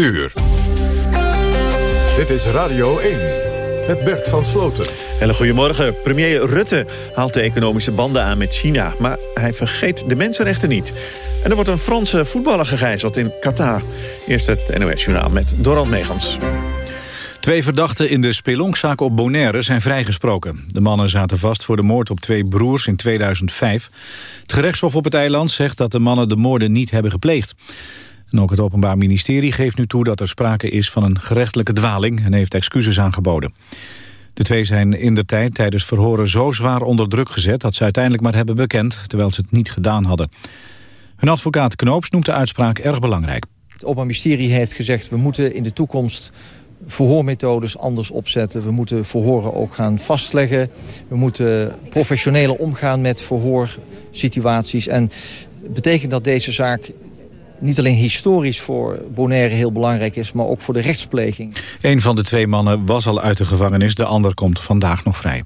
uur. Dit is Radio 1 met Bert van Sloten. Hele goedemorgen. Premier Rutte haalt de economische banden aan met China... maar hij vergeet de mensenrechten niet. En er wordt een Franse voetballer gegijzeld in Qatar. Eerst het NOS-journaal met Doran Megans. Twee verdachten in de spelonkzaak op Bonaire zijn vrijgesproken. De mannen zaten vast voor de moord op twee broers in 2005. Het gerechtshof op het eiland zegt dat de mannen de moorden niet hebben gepleegd. En ook het Openbaar Ministerie geeft nu toe dat er sprake is van een gerechtelijke dwaling... en heeft excuses aangeboden. De twee zijn in de tijd tijdens verhoren zo zwaar onder druk gezet... dat ze uiteindelijk maar hebben bekend, terwijl ze het niet gedaan hadden. Hun advocaat Knoops noemt de uitspraak erg belangrijk. Het Openbaar Ministerie heeft gezegd... we moeten in de toekomst verhoormethodes anders opzetten. We moeten verhoren ook gaan vastleggen. We moeten professioneler omgaan met verhoorsituaties. En betekent dat deze zaak niet alleen historisch voor Bonaire heel belangrijk is... maar ook voor de rechtspleging. Een van de twee mannen was al uit de gevangenis. De ander komt vandaag nog vrij.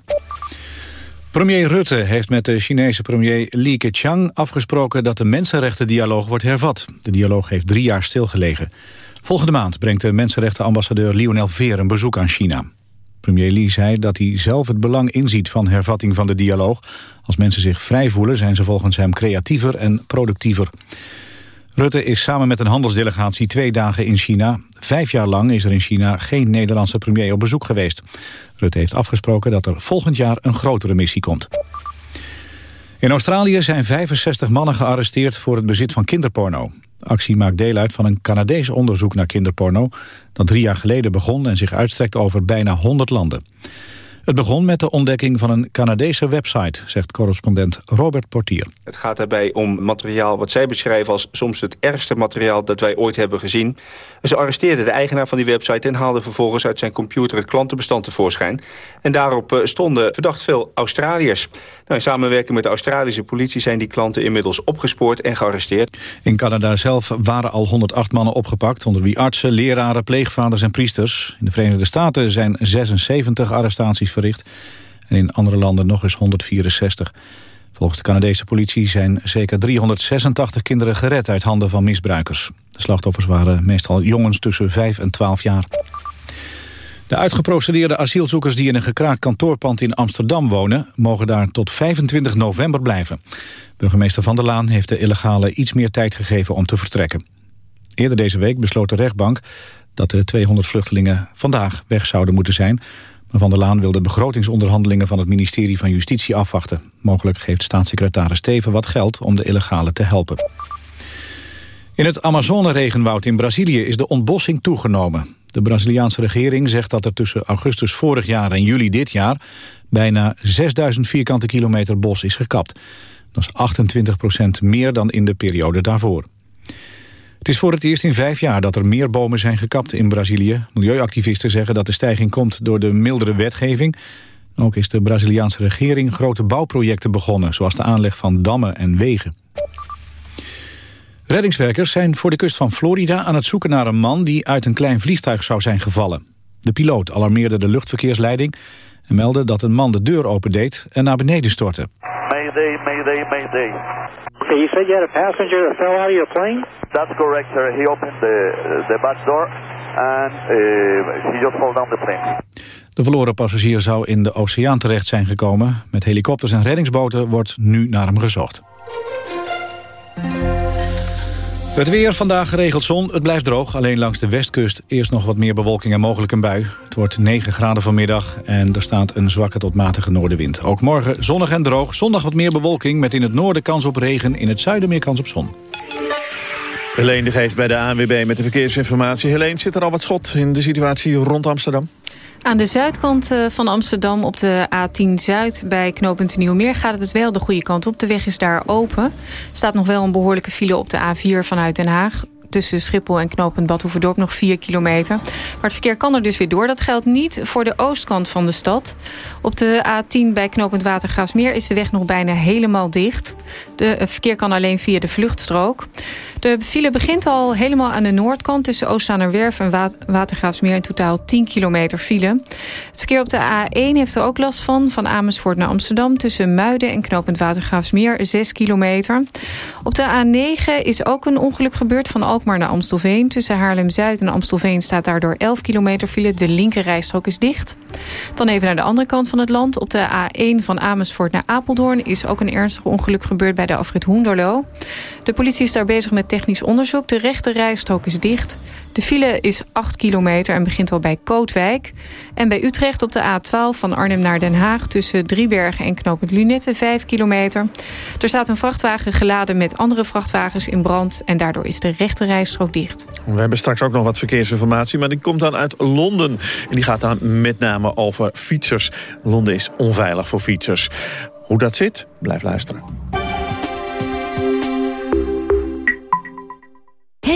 Premier Rutte heeft met de Chinese premier Li Keqiang afgesproken dat de mensenrechtendialoog wordt hervat. De dialoog heeft drie jaar stilgelegen. Volgende maand brengt de mensenrechtenambassadeur Lionel Veer een bezoek aan China. Premier Li zei dat hij zelf het belang inziet van hervatting van de dialoog. Als mensen zich vrij voelen zijn ze volgens hem creatiever en productiever. Rutte is samen met een handelsdelegatie twee dagen in China. Vijf jaar lang is er in China geen Nederlandse premier op bezoek geweest. Rutte heeft afgesproken dat er volgend jaar een grotere missie komt. In Australië zijn 65 mannen gearresteerd voor het bezit van kinderporno. De actie maakt deel uit van een Canadees onderzoek naar kinderporno... dat drie jaar geleden begon en zich uitstrekt over bijna 100 landen. Het begon met de ontdekking van een Canadese website, zegt correspondent Robert Portier. Het gaat daarbij om materiaal wat zij beschrijven als soms het ergste materiaal dat wij ooit hebben gezien. ze arresteerden de eigenaar van die website en haalden vervolgens uit zijn computer het klantenbestand tevoorschijn. En daarop eh, stonden verdacht veel Australiërs. Nou, in samenwerking met de Australische politie zijn die klanten inmiddels opgespoord en gearresteerd. In Canada zelf waren al 108 mannen opgepakt, onder wie artsen, leraren, pleegvaders en priesters. In de Verenigde Staten zijn 76 arrestaties verricht. En in andere landen nog eens 164. Volgens de Canadese politie zijn zeker 386 kinderen gered uit handen van misbruikers. De slachtoffers waren meestal jongens tussen 5 en 12 jaar. De uitgeprocedeerde asielzoekers die in een gekraakt kantoorpand in Amsterdam wonen... mogen daar tot 25 november blijven. Burgemeester Van der Laan heeft de illegale iets meer tijd gegeven om te vertrekken. Eerder deze week besloot de rechtbank dat de 200 vluchtelingen vandaag weg zouden moeten zijn... Van der Laan wil de begrotingsonderhandelingen van het ministerie van Justitie afwachten. Mogelijk geeft staatssecretaris Steven wat geld om de illegale te helpen. In het Amazone-regenwoud in Brazilië is de ontbossing toegenomen. De Braziliaanse regering zegt dat er tussen augustus vorig jaar en juli dit jaar... bijna 6000 vierkante kilometer bos is gekapt. Dat is 28 procent meer dan in de periode daarvoor. Het is voor het eerst in vijf jaar dat er meer bomen zijn gekapt in Brazilië. Milieuactivisten zeggen dat de stijging komt door de mildere wetgeving. Ook is de Braziliaanse regering grote bouwprojecten begonnen... zoals de aanleg van dammen en wegen. Reddingswerkers zijn voor de kust van Florida aan het zoeken naar een man... die uit een klein vliegtuig zou zijn gevallen. De piloot alarmeerde de luchtverkeersleiding... en meldde dat een man de deur opendeed en naar beneden stortte. Mayday, mayday, mayday. Okay, you said you had a passenger that fell out of your plane? That's correct, sir. He opened the, the back door and uh, he just fell down the plane. De verloren passagier zou in de oceaan terecht zijn gekomen. Met helikopters en reddingsboten wordt nu naar hem gezocht. Het weer, vandaag geregeld zon. Het blijft droog, alleen langs de westkust eerst nog wat meer bewolking en mogelijk een bui. Het wordt 9 graden vanmiddag en er staat een zwakke tot matige noordenwind. Ook morgen zonnig en droog. Zondag wat meer bewolking met in het noorden kans op regen. In het zuiden meer kans op zon. Helene de Geest bij de ANWB met de verkeersinformatie. Helene, zit er al wat schot in de situatie rond Amsterdam? Aan de zuidkant eh, van Amsterdam op de A10 Zuid bij knooppunt Nieuwmeer gaat het wel de goede kant op. De weg is daar open. Er staat nog wel een behoorlijke file op de A4 vanuit Den Haag tussen Schiphol en knooppunt Badhoevedorp nog 4 kilometer. Maar het verkeer kan er dus weer door. Dat geldt niet voor de oostkant van de stad. Op de A10 bij knooppunt Watergraafsmeer is de weg nog bijna helemaal dicht. De, verkeer kan alleen via de vluchtstrook. De file begint al helemaal aan de noordkant... tussen Oostzaanerwerf en Watergraafsmeer. In totaal 10 kilometer file. Het verkeer op de A1 heeft er ook last van. Van Amersfoort naar Amsterdam tussen Muiden en knooppunt Watergraafsmeer. 6 kilometer. Op de A9 is ook een ongeluk gebeurd van Alkmaar naar Amstelveen. Tussen Haarlem-Zuid en Amstelveen staat daardoor 11 kilometer file. De linkerrijstrook is dicht. Dan even naar de andere kant van het land. Op de A1 van Amersfoort naar Apeldoorn... is ook een ernstig ongeluk gebeurd bij de afrit Hoenderlo. De politie is daar bezig met technisch onderzoek. De rechte rijstrook is dicht. De file is 8 kilometer en begint al bij Kootwijk. En bij Utrecht op de A12 van Arnhem naar Den Haag... tussen Driebergen en knooppunt Lunette, 5 kilometer. Er staat een vrachtwagen geladen met andere vrachtwagens in brand... en daardoor is de rechte rijstrook dicht. We hebben straks ook nog wat verkeersinformatie... maar die komt dan uit Londen. En die gaat dan met name over fietsers. Londen is onveilig voor fietsers. Hoe dat zit, blijf luisteren.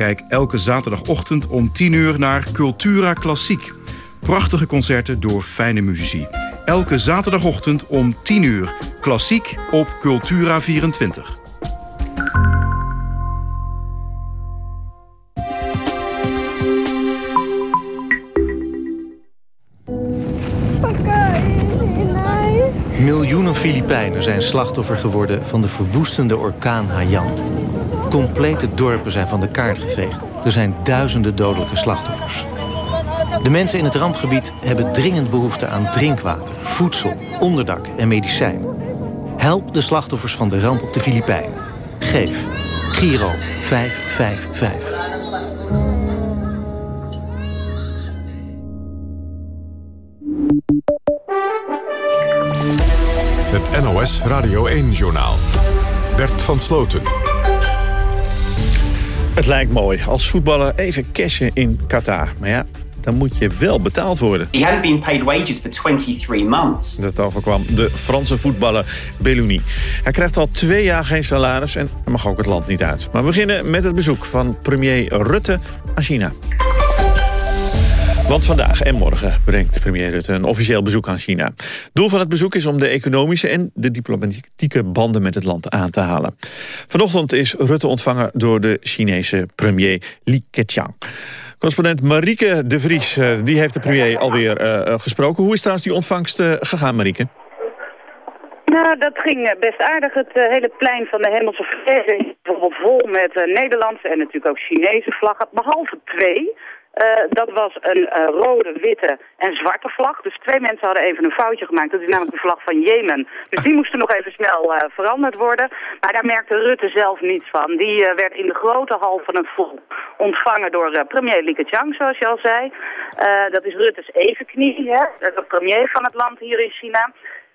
Kijk elke zaterdagochtend om 10 uur naar Cultura Klassiek. Prachtige concerten door fijne muzici. Elke zaterdagochtend om 10 uur. Klassiek op Cultura 24. Miljoenen Filipijnen zijn slachtoffer geworden van de verwoestende orkaan Haiyan. Complete dorpen zijn van de kaart geveegd. Er zijn duizenden dodelijke slachtoffers. De mensen in het rampgebied hebben dringend behoefte aan drinkwater, voedsel, onderdak en medicijn. Help de slachtoffers van de ramp op de Filipijnen. Geef Giro 555. Het NOS Radio 1-journaal. Bert van Sloten. Het lijkt mooi als voetballer even cashen in Qatar. Maar ja, dan moet je wel betaald worden. He hadn't been paid wages for 23 months. Dat overkwam de Franse voetballer Bellouni. Hij krijgt al twee jaar geen salaris en mag ook het land niet uit. Maar we beginnen met het bezoek van premier Rutte aan China. Want vandaag en morgen brengt premier Rutte een officieel bezoek aan China. Doel van het bezoek is om de economische en de diplomatieke banden met het land aan te halen. Vanochtend is Rutte ontvangen door de Chinese premier Li Keqiang. Correspondent Marieke de Vries, eh, die heeft de premier alweer uh, gesproken. Hoe is trouwens die ontvangst gegaan, Marieke? Nou, dat ging best aardig. Het hele plein van de Hemelse Vrede is vol met Nederlandse en natuurlijk ook Chinese vlaggen. Behalve twee. Uh, dat was een uh, rode, witte en zwarte vlag. Dus twee mensen hadden even een foutje gemaakt. Dat is namelijk de vlag van Jemen. Dus die moesten nog even snel uh, veranderd worden. Maar daar merkte Rutte zelf niets van. Die werd in de grote hal van het volk ontvangen door premier Li Keqiang, zoals je al zei. dat is Rutte's evenknie, hè? de premier van het land hier in China.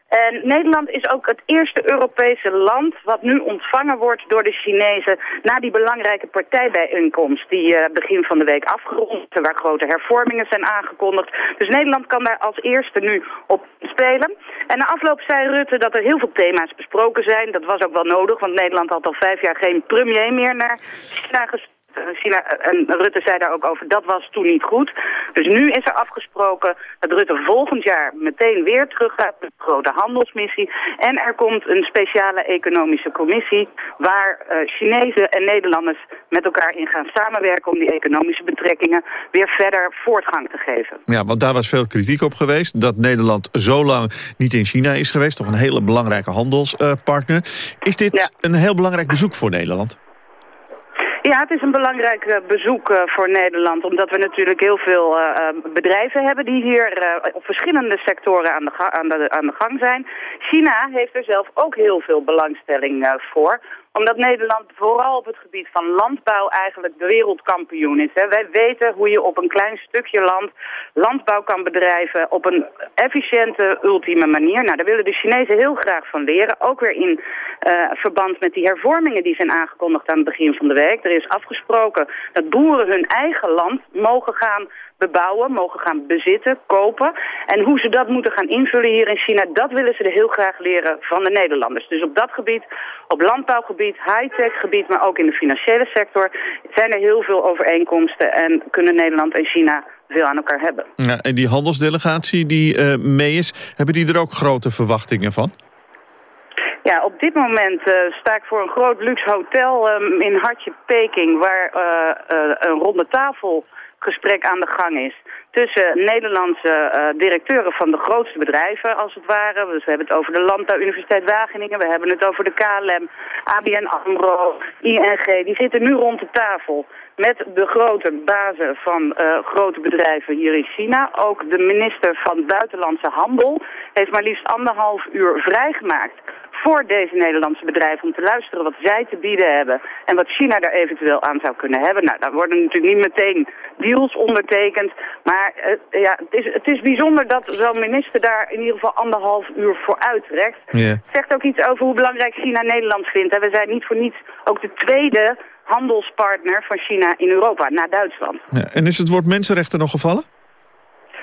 En Nederland is ook het eerste Europese land wat nu ontvangen wordt door de Chinezen na die belangrijke partijbijeenkomst die uh, begin van de week afgerond, waar grote hervormingen zijn aangekondigd. Dus Nederland kan daar als eerste nu op spelen. En na afloop zei Rutte dat er heel veel thema's besproken zijn. Dat was ook wel nodig, want Nederland had al vijf jaar geen premier meer naar China gestuurd China, en Rutte zei daar ook over, dat was toen niet goed. Dus nu is er afgesproken dat Rutte volgend jaar meteen weer terug gaat met de grote handelsmissie. En er komt een speciale economische commissie waar uh, Chinezen en Nederlanders met elkaar in gaan samenwerken om die economische betrekkingen weer verder voortgang te geven. Ja, want daar was veel kritiek op geweest, dat Nederland zo lang niet in China is geweest, toch een hele belangrijke handelspartner. is dit een heel belangrijk bezoek voor Nederland? Ja, het is een belangrijk uh, bezoek uh, voor Nederland, omdat we natuurlijk heel veel uh, bedrijven hebben die hier op verschillende sectoren aan de, aan, de, aan de gang zijn. China heeft er zelf ook heel veel belangstelling voor Omdat Nederland vooral op het gebied van landbouw eigenlijk de wereldkampioen is. Hè. Wij weten hoe je op een klein stukje land landbouw kan bedrijven op een efficiënte, ultieme manier. Nou, daar willen de Chinezen heel graag van leren. Ook weer in uh, verband met die hervormingen die zijn aangekondigd aan het begin van de week. Er is afgesproken dat boeren hun eigen land mogen gaan bebouwen, mogen gaan bezitten, kopen. En hoe ze dat moeten gaan invullen hier in China, dat willen ze er heel graag leren van de Nederlanders. Dus op dat gebied, op landbouwgebied, high-tech gebied, maar ook in de financiële sector, zijn er heel veel overeenkomsten en kunnen Nederland en China veel aan elkaar hebben. Ja, en die handelsdelegatie die uh, mee is, hebben die er ook grote verwachtingen van? Ja, op dit moment uh, sta ik voor een groot luxe hotel um, in Hartje Peking... waar uh, een ronde tafel gesprek aan de gang is tussen Nederlandse uh, directeuren van de grootste bedrijven, als het ware. Dus we hebben het over de Landbouwuniversiteit Wageningen, we hebben het over de KLM, ABN AMRO, ING. Die zitten nu rond de tafel met de grote bazen van uh, grote bedrijven hier in China. Ook de minister van Buitenlandse Handel heeft maar liefst anderhalf uur vrijgemaakt voor deze Nederlandse bedrijven om te luisteren wat zij te bieden hebben en wat China daar eventueel aan zou kunnen hebben. Nou, daar worden natuurlijk niet meteen deals ondertekend, maar uh, ja, het, is, het is bijzonder dat zo'n minister daar in ieder geval anderhalf uur voor uittrekt. Yeah. Zegt ook iets over hoe belangrijk China Nederland vindt. En we zijn niet voor niets ook de tweede handelspartner van China in Europa, na Duitsland. Ja, en is het woord mensenrechten nog gevallen?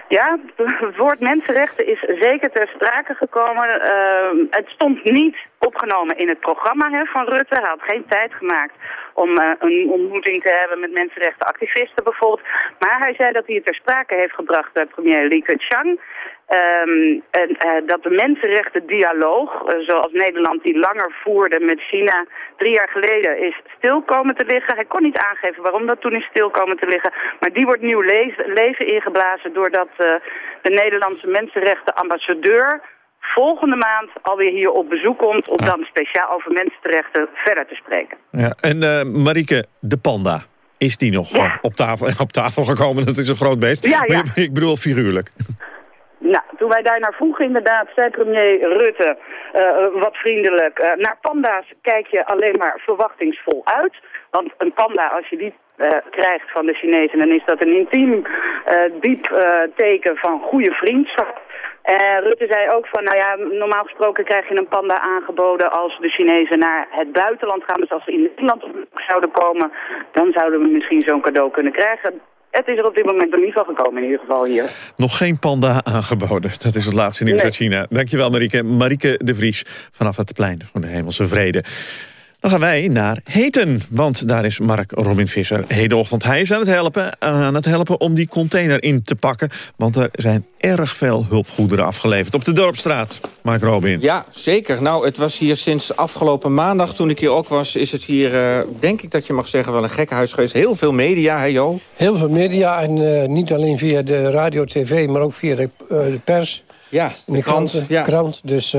Ja, het woord mensenrechten is zeker ter sprake gekomen. Uh, het stond niet opgenomen in het programma van Rutte. Hij had geen tijd gemaakt om uh, een ontmoeting te hebben met mensenrechtenactivisten bijvoorbeeld. Maar hij zei dat hij het ter sprake heeft gebracht bij premier Li Keqiang. Um, en, uh, dat de mensenrechtendialoog, zoals Nederland die langer voerde met China drie jaar geleden, is stil komen te liggen. Hij kon niet aangeven waarom dat toen is stil komen te liggen. Maar die wordt nieuw le leven ingeblazen doordat de Nederlandse mensenrechtenambassadeur volgende maand alweer hier op bezoek komt... om dan speciaal over mensenrechten verder te spreken. Ja, en uh, Marieke, de panda, is die nog ja. op, tafel, op tafel gekomen? Dat is een groot beest. Ja, ja. Maar ik bedoel figuurlijk. Nou, toen wij daar naar vroegen inderdaad, zei premier Rutte uh, wat vriendelijk... Uh, naar panda's kijk je alleen maar verwachtingsvol uit. Want een panda, als je die uh, krijgt van de Chinezen... dan is dat een intiem, diep teken van goede vriendschap. En Rutte zei ook van, nou ja, normaal gesproken krijg je een panda aangeboden als de Chinezen naar het buitenland gaan. Dus als ze in Nederland zouden komen, dan zouden we misschien zo'n cadeau kunnen krijgen. Het is er op dit moment nog niet van gekomen, in ieder geval hier. Nog geen panda aangeboden. Dat is het laatste nieuws nee. uit China. Dankjewel, Marieke. Marieke de Vries vanaf het plein voor de Hemelse Vrede. Dan gaan wij naar Heten, want daar is Mark Robin Visser hedenochtend. Hij is aan het helpen, aan het helpen om die container in te pakken. Want er zijn erg veel hulpgoederen afgeleverd op de Dorpstraat. Mark Robin. Ja, zeker. Nou, het was hier sinds afgelopen maandag, toen ik hier ook was... is het hier, uh, denk ik dat je mag zeggen, wel een gekkenhuis geweest. Heel veel media, hè Jo? Heel veel media en uh, niet alleen via de radio, tv, maar ook via de, uh, de pers. Ja, de, de krant. Kranten, ja. krant. Dus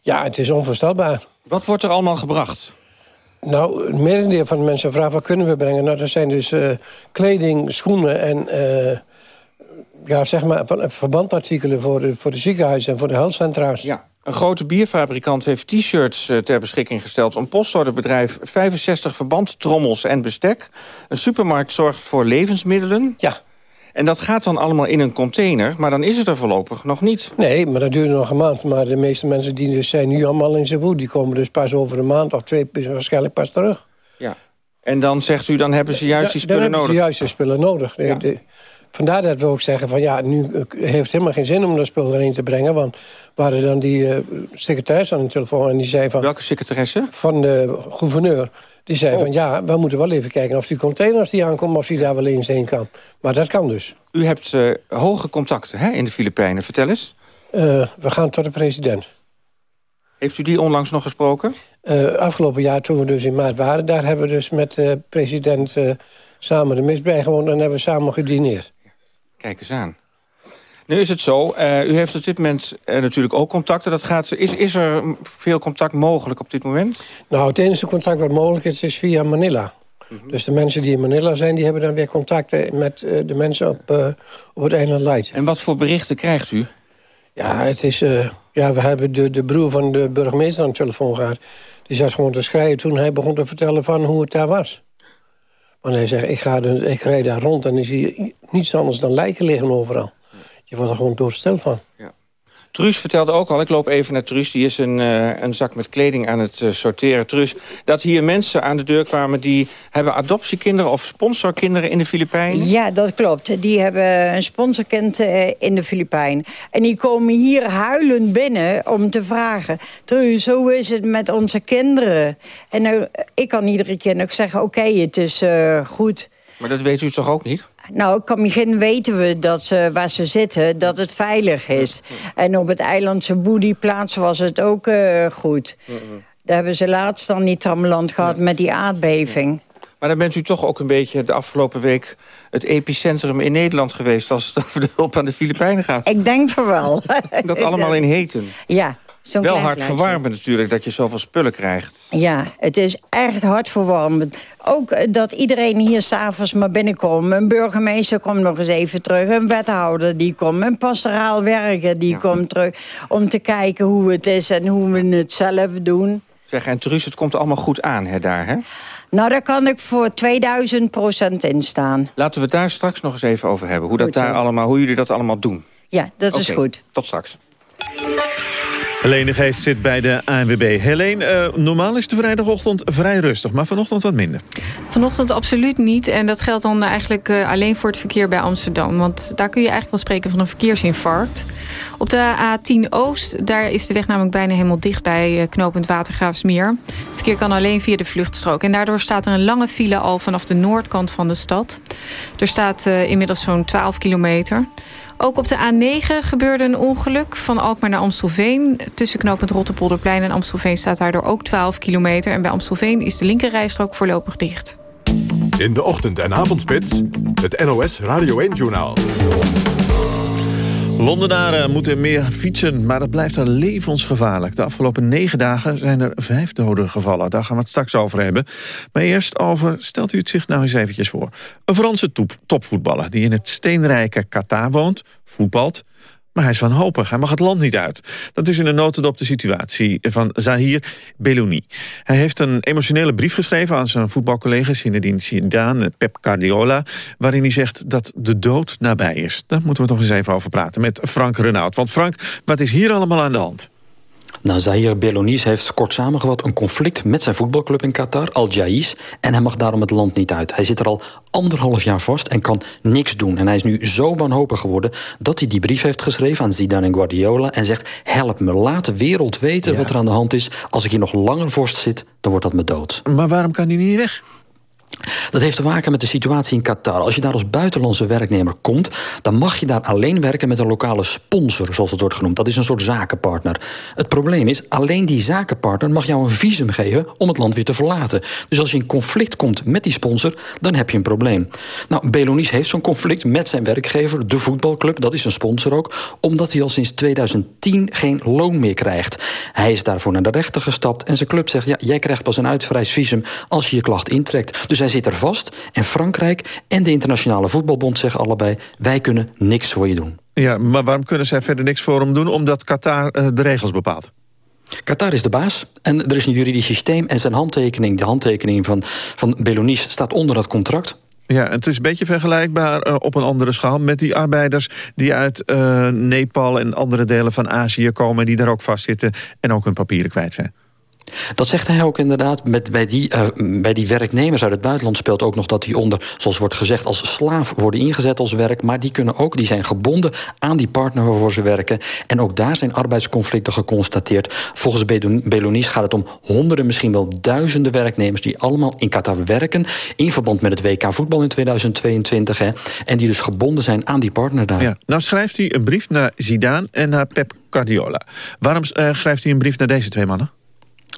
ja, het is onvoorstelbaar. Wat wordt er allemaal gebracht? Nou, het merendeel van de mensen vragen wat kunnen we brengen. Nou, dat zijn dus uh, kleding, schoenen en uh, ja, zeg maar, verbandartikelen voor de, voor de ziekenhuizen en voor de healthcentra's. Ja. Een grote bierfabrikant heeft t-shirts uh, ter beschikking gesteld. Een postorderbedrijf 65 verbandtrommels en bestek. Een supermarkt zorgt voor levensmiddelen. Ja. En dat gaat dan allemaal in een container, maar dan is het er voorlopig nog niet. Nee, maar dat duurt nog een maand. Maar de meeste mensen die dus zijn nu allemaal in Cebu... die komen dus pas over een maand of twee waarschijnlijk pas terug. Ja. En dan zegt u, dan hebben ze juist die spullen nodig? Dan hebben ze juist die spullen nodig. Ja. Vandaar dat we ook zeggen van ja, nu heeft helemaal geen zin om dat spul erin te brengen. Want we hadden dan die uh, secretaresse aan de telefoon en die zei van... Welke secretaresse? Van de gouverneur. Die zei oh. van ja, we moeten wel even kijken of die containers die aankomen... of die daar wel eens heen kan. Maar dat kan dus. U hebt uh, hoge contacten hè, in de Filipijnen. Vertel eens. Uh, we gaan tot de president. Heeft u die onlangs nog gesproken? Uh, afgelopen jaar, toen we dus in maart waren... daar hebben we dus met de president samen de mis bijgewoond... en hebben we samen gedineerd. Kijk eens aan. Nu is het zo, uh, u heeft op dit moment uh, natuurlijk ook contacten. Dat gaat, is, is er veel contact mogelijk op dit moment? Nou, het enige contact wat mogelijk is, is via Manila. Mm -hmm. Dus de mensen die in Manila zijn, die hebben dan weer contacten met uh, de mensen op, op het eiland Light. En wat voor berichten krijgt u? Ja, het is, ja we hebben de, de broer van de burgemeester aan de telefoon gehad. Die zat gewoon te schrijven toen hij begon te vertellen van hoe het daar was. Want hij zegt, ik, ga ik rijd daar rond en ik zie niets anders dan lijken liggen overal. Je wordt er gewoon doodstil van. Ja. Truus vertelde ook al, ik loop even naar Truus... die is een, uh, een zak met kleding aan het uh, sorteren. Truus, dat hier mensen aan de deur kwamen... die hebben adoptiekinderen of sponsorkinderen in de Filipijnen? Ja, dat klopt. Die hebben een sponsorkind uh, in de Filipijnen. En die komen hier huilend binnen om te vragen... Truus, hoe is het met onze kinderen? En ik kan iedere keer nog zeggen, oké, okay, het is goed... Maar dat weet u toch ook niet? Nou, in begin weten we dat ze, waar ze zitten, dat het veilig is. En op het eiland Cebu, was het ook uh, goed. Daar hebben ze laatst dan niet trammeland gehad met die aardbeving. Maar dan bent u toch ook een beetje de afgelopen week... het epicentrum in Nederland geweest... als het over de hulp aan de Filipijnen gaat. Ik denk van wel. dat allemaal in heten. Ja, wel hartverwarmend natuurlijk dat je zoveel spullen krijgt. Ja, het is echt hartverwarmend. Ook eh, dat iedereen hier s'avonds maar binnenkomt. Een burgemeester komt nog eens even terug. Een wethouder die komt. Een pastoraal werker die komt terug. Om te kijken hoe het is en hoe we het zelf doen. Zeg, en Truus, het komt allemaal goed aan hè, daar, hè? Nou, daar kan ik voor 2000 procent in staan. Laten we het daar straks nog eens even over hebben. Hoe, dat daar allemaal, hoe jullie dat allemaal doen. Ja, dat is goed. Tot straks. Helene Geest zit bij de ANWB. Helene, uh, normaal is de vrijdagochtend vrij rustig, maar vanochtend wat minder. Vanochtend absoluut niet. En dat geldt dan eigenlijk uh, alleen voor het verkeer bij Amsterdam. Want daar kun je eigenlijk wel spreken van een verkeersinfarct. Op de A10 Oost, daar is de weg namelijk bijna helemaal dicht bij uh, knooppunt Watergraafsmeer. Het verkeer kan alleen via de vluchtstrook. En daardoor staat er een lange file al vanaf de noordkant van de stad. Er staat inmiddels zo'n 12 kilometer. Ook op de A9 gebeurde een ongeluk van Alkmaar naar Amstelveen. Tussen knooppunt Rotterpolderplein en Amstelveen staat daardoor ook 12 kilometer. En bij Amstelveen is de linkerrijstrook voorlopig dicht. In de ochtend- en avondspits, het NOS Radio 1-journaal. Londenaren moeten meer fietsen, maar dat blijft er levensgevaarlijk. De afgelopen negen dagen zijn er vijf doden gevallen. Daar gaan we het straks over hebben. Maar eerst over, stelt u het zich nou eens eventjes voor. Een Franse topvoetballer die in het steenrijke Qatar woont, voetbalt... Maar hij is wanhopig, hij mag het land niet uit. Dat is in een notendop de situatie van Zahir Belouni. Hij heeft een emotionele brief geschreven aan zijn voetbalcollega Zinedine Zidane, Pep Guardiola... waarin hij zegt dat de dood nabij is. Daar moeten we toch eens even over praten met Frank Renaud. Want Frank, wat is hier allemaal aan de hand? Nou, Zahir Belonis heeft kort samengevat een conflict met zijn voetbalclub in Qatar, Al Jais. En hij mag daarom het land niet uit. Hij zit er al anderhalf jaar vast en kan niks doen. En hij is nu zo wanhopig geworden dat hij die brief heeft geschreven aan Zidane en Guardiola. En zegt, help me, laat de wereld weten wat er aan de hand is. Als ik hier nog langer vorst zit, dan wordt dat me dood. Maar waarom kan hij niet weg? Dat heeft te maken met de situatie in Qatar. Als je daar als buitenlandse werknemer komt... dan mag je daar alleen werken met een lokale sponsor, zoals het wordt genoemd. Dat is een soort zakenpartner. Het probleem is, alleen die zakenpartner mag jou een visum geven... om het land weer te verlaten. Dus als je in conflict komt met die sponsor, dan heb je een probleem. Nou, Belonis heeft zo'n conflict met zijn werkgever, de voetbalclub. Dat is een sponsor ook, omdat hij al sinds 2010 geen loon meer krijgt. Hij is daarvoor naar de rechter gestapt en zijn club zegt... ja, jij krijgt pas een visum als je je klacht intrekt. Dus hij zit er vast. En Frankrijk en de Internationale Voetbalbond zeggen allebei... wij kunnen niks voor je doen. Ja, maar waarom kunnen zij verder niks voor hem doen? Omdat Qatar uh, de regels bepaalt. Qatar is de baas en er is een juridisch systeem... en zijn handtekening, de handtekening van, van Belonis, staat onder dat contract... Ja, het is een beetje vergelijkbaar uh, op een andere schaal... met die arbeiders die uit uh, Nepal en andere delen van Azië komen... die daar ook vastzitten en ook hun papieren kwijt zijn. Dat zegt hij ook inderdaad. Met, bij, die, uh, bij die werknemers uit het buitenland speelt ook nog dat die onder, zoals wordt gezegd, als slaaf worden ingezet als werk. Maar die kunnen ook, die zijn gebonden aan die partner waarvoor ze werken. En ook daar zijn arbeidsconflicten geconstateerd. Volgens Belonis gaat het om honderden, misschien wel duizenden werknemers die allemaal in Qatar werken. In verband met het WK voetbal in 2022. Hè, en die dus gebonden zijn aan die partner daar. Ja, nou schrijft hij een brief naar Zidane en naar Pep Guardiola. Waarom uh, schrijft hij een brief naar deze twee mannen?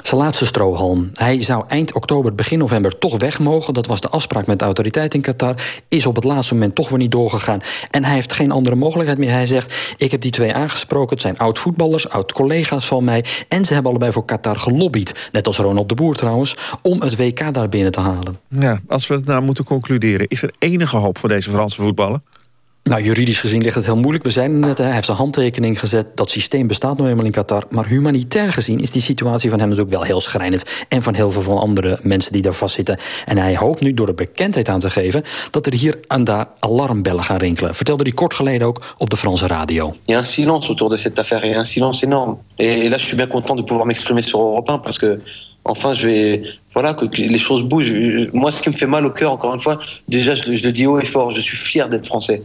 Zijn laatste strohalm. Hij zou eind oktober, begin november toch weg mogen. Dat was de afspraak met de autoriteit in Qatar. Is op het laatste moment toch weer niet doorgegaan. En hij heeft geen andere mogelijkheid meer. Hij zegt, ik heb die twee aangesproken. Het zijn oud-voetballers, oud-collega's van mij. En ze hebben allebei voor Qatar gelobbyd. Net als Ronald de Boer trouwens. Om het WK daar binnen te halen. Ja, als we het nou moeten concluderen. Is er enige hoop voor deze Franse voetballer? Nou, juridisch gezien ligt het heel moeilijk. We zijn net, hij heeft zijn handtekening gezet. Dat systeem bestaat nu eenmaal in Qatar. Maar humanitair gezien is die situatie van hem natuurlijk wel heel schrijnend. En van heel veel van andere mensen die daar vastzitten. En hij hoopt nu door de bekendheid aan te geven... dat er hier en daar alarmbellen gaan rinkelen. Vertelde hij kort geleden ook op de Franse radio. Il y a un silence autour de cette affaire. A un silence énorme. Et, et là, je suis bien content de pouvoir m'exprimer sur Europe 1 parce que... Enfin, je vais, voilà, que les choses bougent. Moi, ce qui me fait mal au cœur, encore une fois, déjà, je, je le dis haut et fort, je suis fier d'être français.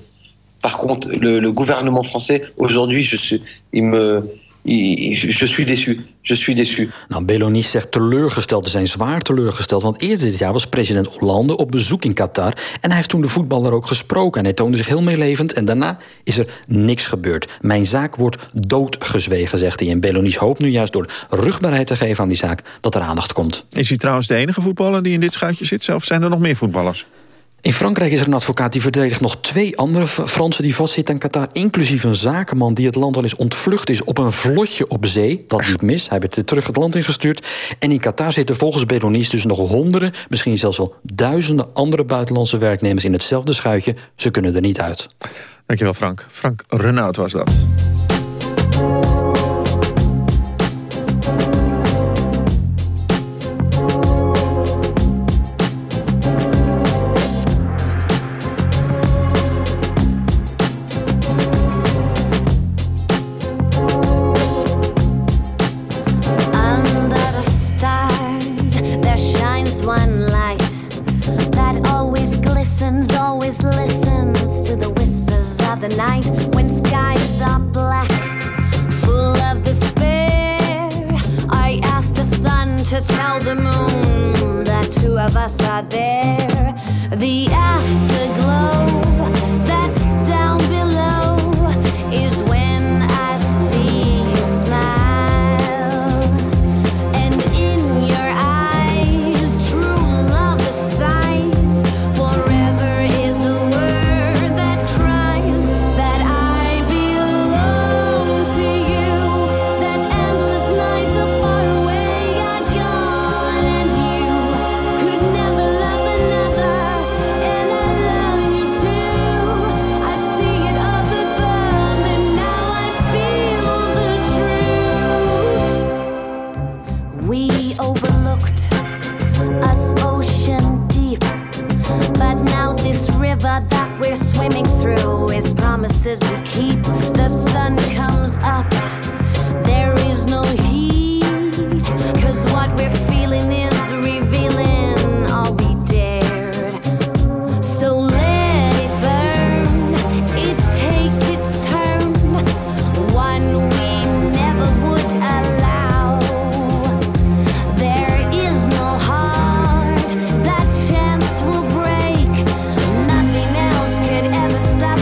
Par contre, le, le gouvernement français, aujourd'hui, je suis, il me, il, je, je suis déçu. Je suis déçu. Nou, Belloni zegt teleurgesteld te zijn, zwaar teleurgesteld. Want eerder dit jaar was president Hollande op bezoek in Qatar. En hij heeft toen de voetballer ook gesproken. En hij toonde zich heel meelevend. En daarna is er niks gebeurd. Mijn zaak wordt doodgezwegen, zegt hij. En Belloni's hoopt nu juist door rugbaarheid te geven aan die zaak... dat er aandacht komt. Is hij trouwens de enige voetballer die in dit schuitje zit? Of zijn er nog meer voetballers? In Frankrijk is er een advocaat die verdedigt nog twee andere Fransen die vastzitten in Qatar. Inclusief een zakenman die het land al eens ontvlucht is op een vlotje op zee. Dat liep mis. Hij werd terug het land ingestuurd. En in Qatar zitten volgens Belonis dus nog honderden, misschien zelfs wel duizenden andere buitenlandse werknemers in hetzelfde schuitje. Ze kunnen er niet uit. Dankjewel Frank. Frank Renaud was dat.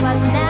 us now.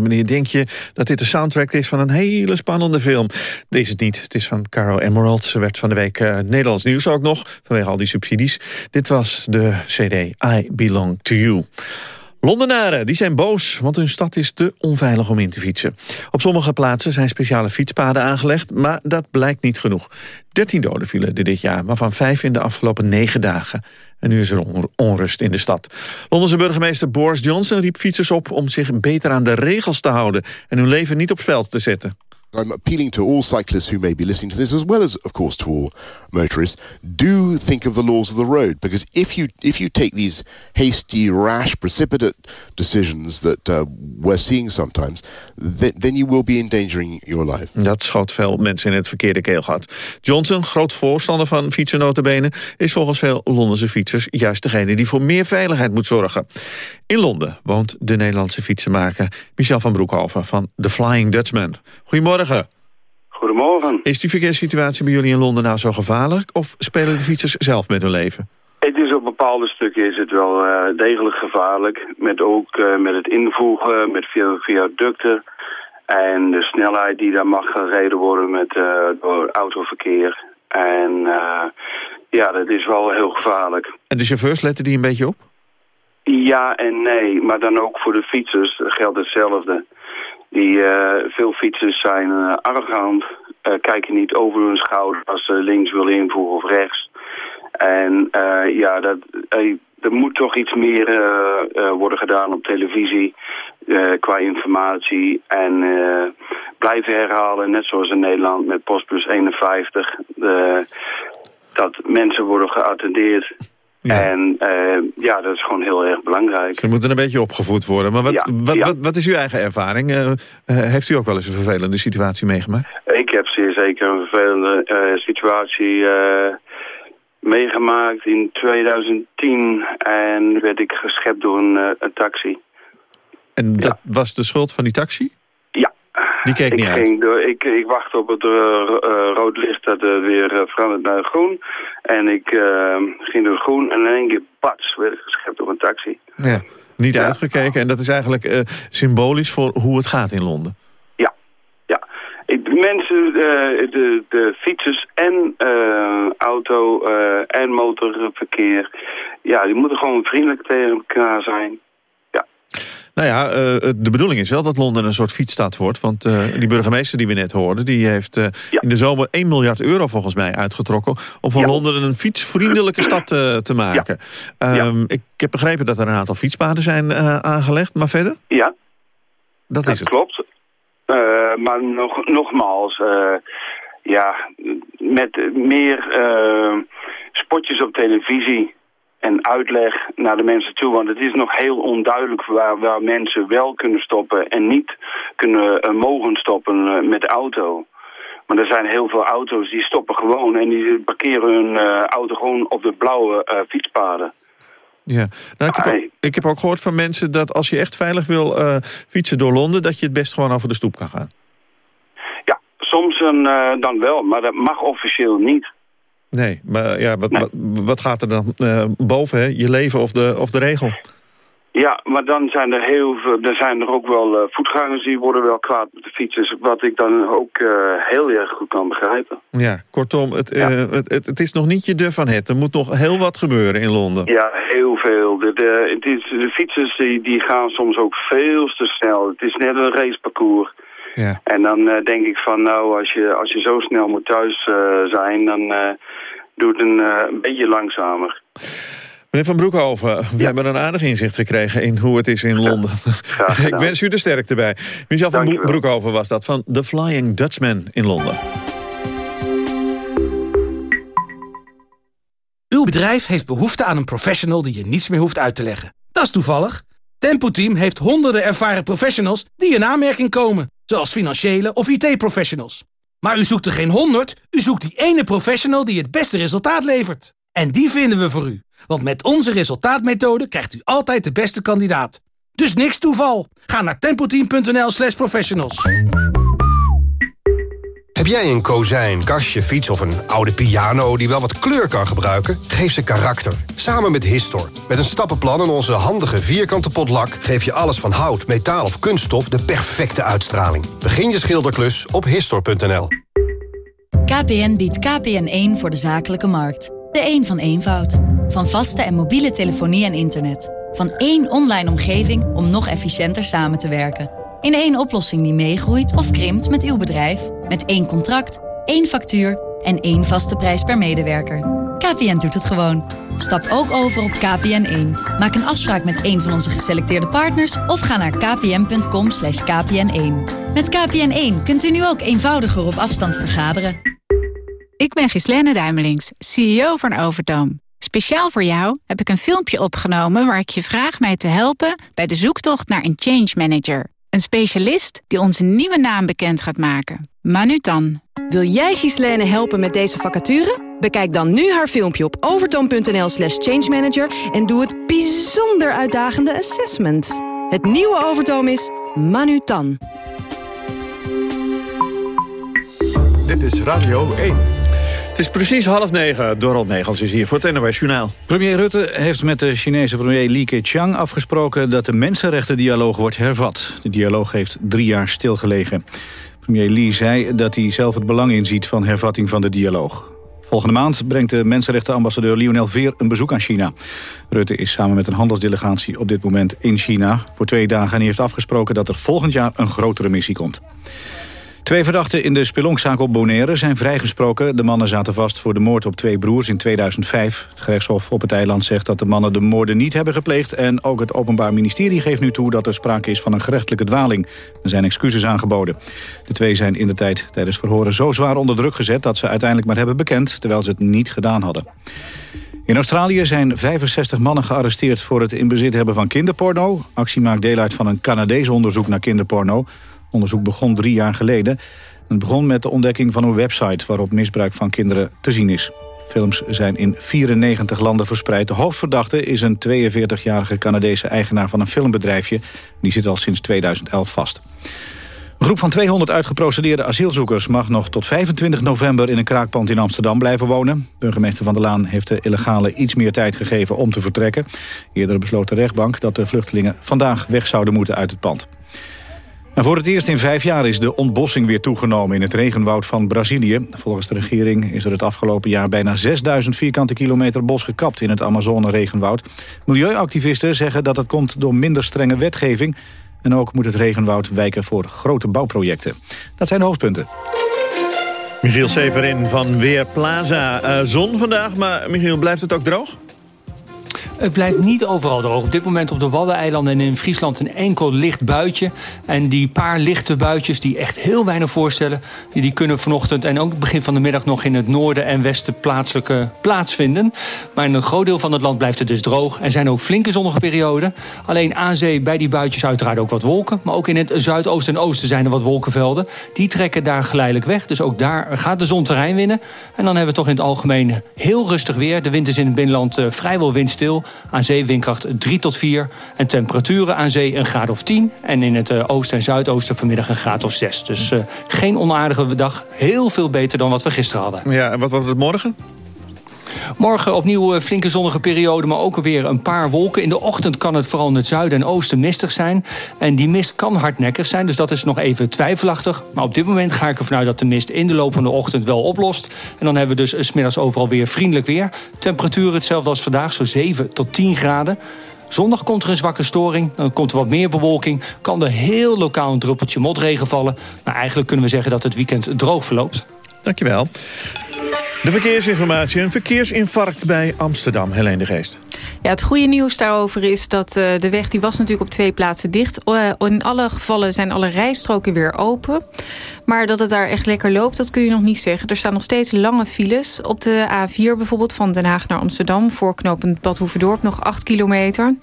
Manier denk je dat dit de soundtrack is van een hele spannende film. Deze niet. Het is van Caro Emerald. Ze werd van de week uh, Nederlands nieuws ook nog, vanwege al die subsidies. Dit was de cd I Belong To You. Londenaren die zijn boos, want hun stad is te onveilig om in te fietsen. Op sommige plaatsen zijn speciale fietspaden aangelegd, maar dat blijkt niet genoeg. 13 doden vielen er dit jaar, waarvan vijf in de afgelopen negen dagen. En nu is er onrust in de stad. Londense burgemeester Boris Johnson riep fietsers op om zich beter aan de regels te houden en hun leven niet op spel te zetten. I'm appealing to all cyclists who may be listening to this, as well as, of course, to all motorists. Do think of the laws of the road, because if you if you take these hasty, rash, precipitate decisions that uh, we're seeing sometimes, th then you will be endangering your life. Dat schoot veel mensen in het verkeerde keelgat. Johnson, groot voorstander van fietsen is volgens veel Londense fietsers juist degene die voor meer veiligheid moet zorgen. In Londen woont de Nederlandse fietsenmaker Michel van Broekhoven van The Flying Dutchman. Goedemorgen. Goedemorgen. Is die verkeerssituatie bij jullie in Londen nou zo gevaarlijk... of spelen de fietsers zelf met hun leven? Het is op bepaalde stukken is het wel uh, degelijk gevaarlijk. Met ook uh, met het invoegen, met viaducten. En de snelheid die daar mag gereden worden met, uh, door autoverkeer. En ja, dat is wel heel gevaarlijk. En de chauffeurs letten die een beetje op? Ja en nee, maar dan ook voor de fietsers geldt hetzelfde. Die, uh, veel fietsers zijn uh, arrogant, uh, kijken niet over hun schouder als ze links willen invoeren of rechts. En ja, dat, er moet toch iets meer worden gedaan op televisie qua informatie. En blijven herhalen, net zoals in Nederland met Postbus 51, dat mensen worden geattendeerd ja. En uh, ja, dat is gewoon heel erg belangrijk. Ze moeten een beetje opgevoed worden. Maar wat, ja, wat, ja. wat, wat, is uw eigen ervaring? Uh, heeft u ook wel eens een vervelende situatie meegemaakt? Ik heb zeer zeker een vervelende situatie meegemaakt in 2010. En werd ik geschept door een, een taxi. En dat was de schuld van die taxi? Die keek niet ik uit? Ging door, ik, ik wacht op het uh, uh, rood licht dat weer verandert naar groen. En ik ging door groen en in één keer pats werd ik geschept door een taxi. Ja, niet ja. uitgekeken. En dat is eigenlijk symbolisch voor hoe het gaat in Londen. Ja, ja. Ik, mensen, de, de fietsers en auto en motorverkeer... ja, die moeten gewoon vriendelijk tegen elkaar zijn. Nou ja, uh, de bedoeling is wel dat Londen een soort fietsstad wordt. Want uh, die burgemeester die we net hoorden... die heeft uh, ja. in de zomer 1 miljard euro volgens mij uitgetrokken... om van ja. Londen een fietsvriendelijke stad te maken. Ja. Um, ik heb begrepen dat er een aantal fietspaden zijn aangelegd. Maar verder? Ja, dat, dat is het. klopt. maar nog, nogmaals... ja, met meer spotjes op televisie en uitleg naar de mensen toe. Want het is nog heel onduidelijk waar, waar mensen wel kunnen stoppen en niet kunnen uh, mogen stoppen uh, met de auto. Maar er zijn heel veel auto's die stoppen gewoon en die parkeren hun uh, auto gewoon op de blauwe fietspaden. Ja, nou, ik, heb ook, ik heb ook gehoord van mensen dat als je echt veilig wil fietsen door Londen... dat je het best gewoon over de stoep kan gaan. Ja, soms een, dan wel, maar dat mag officieel niet. Nee, maar ja, wat, nee. wat, wat, gaat er dan uh, boven, hè? je leven of de, of de regel? Ja, maar dan zijn er heel veel, er zijn er ook wel uh, voetgangers die worden wel kwaad met de fietsers, wat ik dan ook uh, heel erg goed kan begrijpen. Ja, kortom, het, ja. het, het, het, is nog niet je de van het. Er moet nog heel wat gebeuren in Londen. Ja, heel veel. De, de, het is, de fietsers die, die gaan soms ook veel te snel. Het is net een raceparcours. Ja. En dan denk ik van, nou, als je, als je zo snel moet thuis zijn, dan doe het een, een beetje langzamer. Meneer Van Broekhoven, we ja. hebben een aardig inzicht gekregen in hoe het is in Londen. Ja, ik wens u de sterkte bij. Michel van Broekhoven was dat, van The Flying Dutchman in Londen. Uw bedrijf heeft behoefte aan een professional die je niets meer hoeft uit te leggen. Dat is toevallig. Tempo Team heeft honderden ervaren professionals die in aanmerking komen zoals financiële of IT-professionals. Maar u zoekt er geen honderd, u zoekt die ene professional die het beste resultaat levert. En die vinden we voor u, want met onze resultaatmethode krijgt u altijd de beste kandidaat. Dus niks toeval. Ga naar tempoteam.nl slash professionals. Heb jij een kozijn, kastje, fiets of een oude piano die wel wat kleur kan gebruiken? Geef ze karakter. Samen met Histor. Met een stappenplan en onze handige vierkante potlak... geef je alles van hout, metaal of kunststof de perfecte uitstraling. Begin je schilderklus op Histor.nl. KPN biedt KPN1 voor de zakelijke markt. De een van eenvoud. Van vaste en mobiele telefonie en internet. Van één online omgeving om nog efficiënter samen te werken. In één oplossing die meegroeit of krimpt met uw bedrijf. Met één contract, één factuur en één vaste prijs per medewerker. KPN doet het gewoon. Stap ook over op KPN1. Maak een afspraak met een van onze geselecteerde partners... of ga naar kpn.com kpn1. Met KPN1 kunt u nu ook eenvoudiger op afstand vergaderen. Ik ben Gislenne Duimelings, CEO van Overtoom. Speciaal voor jou heb ik een filmpje opgenomen waar ik je vraag mij te helpen... bij de zoektocht naar een change manager. Een specialist die onze nieuwe naam bekend gaat maken. Manutan. Wil jij Gislene helpen met deze vacature? Bekijk dan nu haar filmpje op overtoom.nl slash changemanager... en doe het bijzonder uitdagende assessment. Het nieuwe Overtoom is Manutan. Dit is Radio 1. Het is precies half negen. Dorald Negels is hier voor het NOS Journaal. Premier Rutte heeft met de Chinese premier Li Keqiang afgesproken... dat de mensenrechtendialoog wordt hervat. De dialoog heeft drie jaar stilgelegen. Premier Li zei dat hij zelf het belang inziet van hervatting van de dialoog. Volgende maand brengt de mensenrechtenambassadeur Lionel Veer een bezoek aan China. Rutte is samen met een handelsdelegatie op dit moment in China voor twee dagen... en heeft afgesproken dat er volgend jaar een grotere missie komt. Twee verdachten in de spelonkzaak op Bonaire zijn vrijgesproken. De mannen zaten vast voor de moord op twee broers in 2005. Het gerechtshof op het eiland zegt dat de mannen de moorden niet hebben gepleegd... en ook het Openbaar Ministerie geeft nu toe dat er sprake is van een gerechtelijke dwaling. Er zijn excuses aangeboden. De twee zijn in de tijd tijdens verhoren zo zwaar onder druk gezet... dat ze uiteindelijk maar hebben bekend, terwijl ze het niet gedaan hadden. In Australië zijn 65 mannen gearresteerd voor het in bezit hebben van kinderporno. Actie maakt deel uit van een Canadees onderzoek naar kinderporno onderzoek begon drie jaar geleden. Het begon met de ontdekking van een website... waarop misbruik van kinderen te zien is. Films zijn in 94 landen verspreid. De hoofdverdachte is een 42-jarige Canadese eigenaar van een filmbedrijfje. Die zit al sinds 2011 vast. Een groep van 200 uitgeprocedeerde asielzoekers mag nog tot 25 november in een kraakpand in Amsterdam blijven wonen. Burgemeester Van der Laan heeft de illegale iets meer tijd gegeven om te vertrekken. Eerder besloot de rechtbank dat de vluchtelingen vandaag weg zouden moeten uit het pand. En voor het eerst in vijf jaar is de ontbossing weer toegenomen in het regenwoud van Brazilië. Volgens de regering is er het afgelopen jaar bijna 6000 vierkante kilometer bos gekapt in het Amazone-regenwoud. Milieuactivisten zeggen dat het komt door minder strenge wetgeving. En ook moet het regenwoud wijken voor grote bouwprojecten. Dat zijn de hoofdpunten. Michiel Severin van Weerplaza. Uh, zon vandaag, maar Michiel, blijft het ook droog? Het blijft niet overal droog. Op dit moment op de Waddeneilanden en in Friesland een enkel licht buitje. En die paar lichte buitjes die echt heel weinig voorstellen... die kunnen vanochtend en ook begin van de middag... nog in het noorden en westen plaatselijke plaatsvinden. Maar in een groot deel van het land blijft het dus droog. Er zijn ook flinke zonnige perioden. Alleen aan zee bij die buitjes uiteraard ook wat wolken. Maar ook in het zuidoosten en oosten zijn er wat wolkenvelden. Die trekken daar geleidelijk weg. Dus ook daar gaat de zon terrein winnen. En dan hebben we toch in het algemeen heel rustig weer. De wind is in het binnenland uh, vrijwel windstil. Aan zee windkracht 3 tot 4. En temperaturen aan zee een graad of 10. En in het uh, oosten en zuidoosten vanmiddag een graad of 6. Dus uh, geen onaardige dag. Heel veel beter dan wat we gisteren hadden. Ja, en wat wordt het morgen? Morgen opnieuw een flinke zonnige periode, maar ook weer een paar wolken. In de ochtend kan het vooral in het zuiden en oosten mistig zijn. En die mist kan hardnekkig zijn, dus dat is nog even twijfelachtig. Maar op dit moment ga ik ervan uit dat de mist in de loop van de ochtend wel oplost. En dan hebben we dus smiddags overal weer vriendelijk weer. Temperatuur hetzelfde als vandaag, zo 7 tot 10 graden. Zondag komt er een zwakke storing, dan komt er wat meer bewolking. Kan er heel lokaal een druppeltje motregen vallen. Maar eigenlijk kunnen we zeggen dat het weekend droog verloopt. Dankjewel. De verkeersinformatie. Een verkeersinfarct bij Amsterdam. Helene de Geest. Ja, het goede nieuws daarover is dat uh, de weg die was natuurlijk op twee plaatsen dicht. Uh, in alle gevallen zijn alle rijstroken weer open. Maar dat het daar echt lekker loopt, dat kun je nog niet zeggen. Er staan nog steeds lange files. Op de A4 bijvoorbeeld van Den Haag naar Amsterdam... voor knooppunt Badhoevedorp nog 8 kilometer.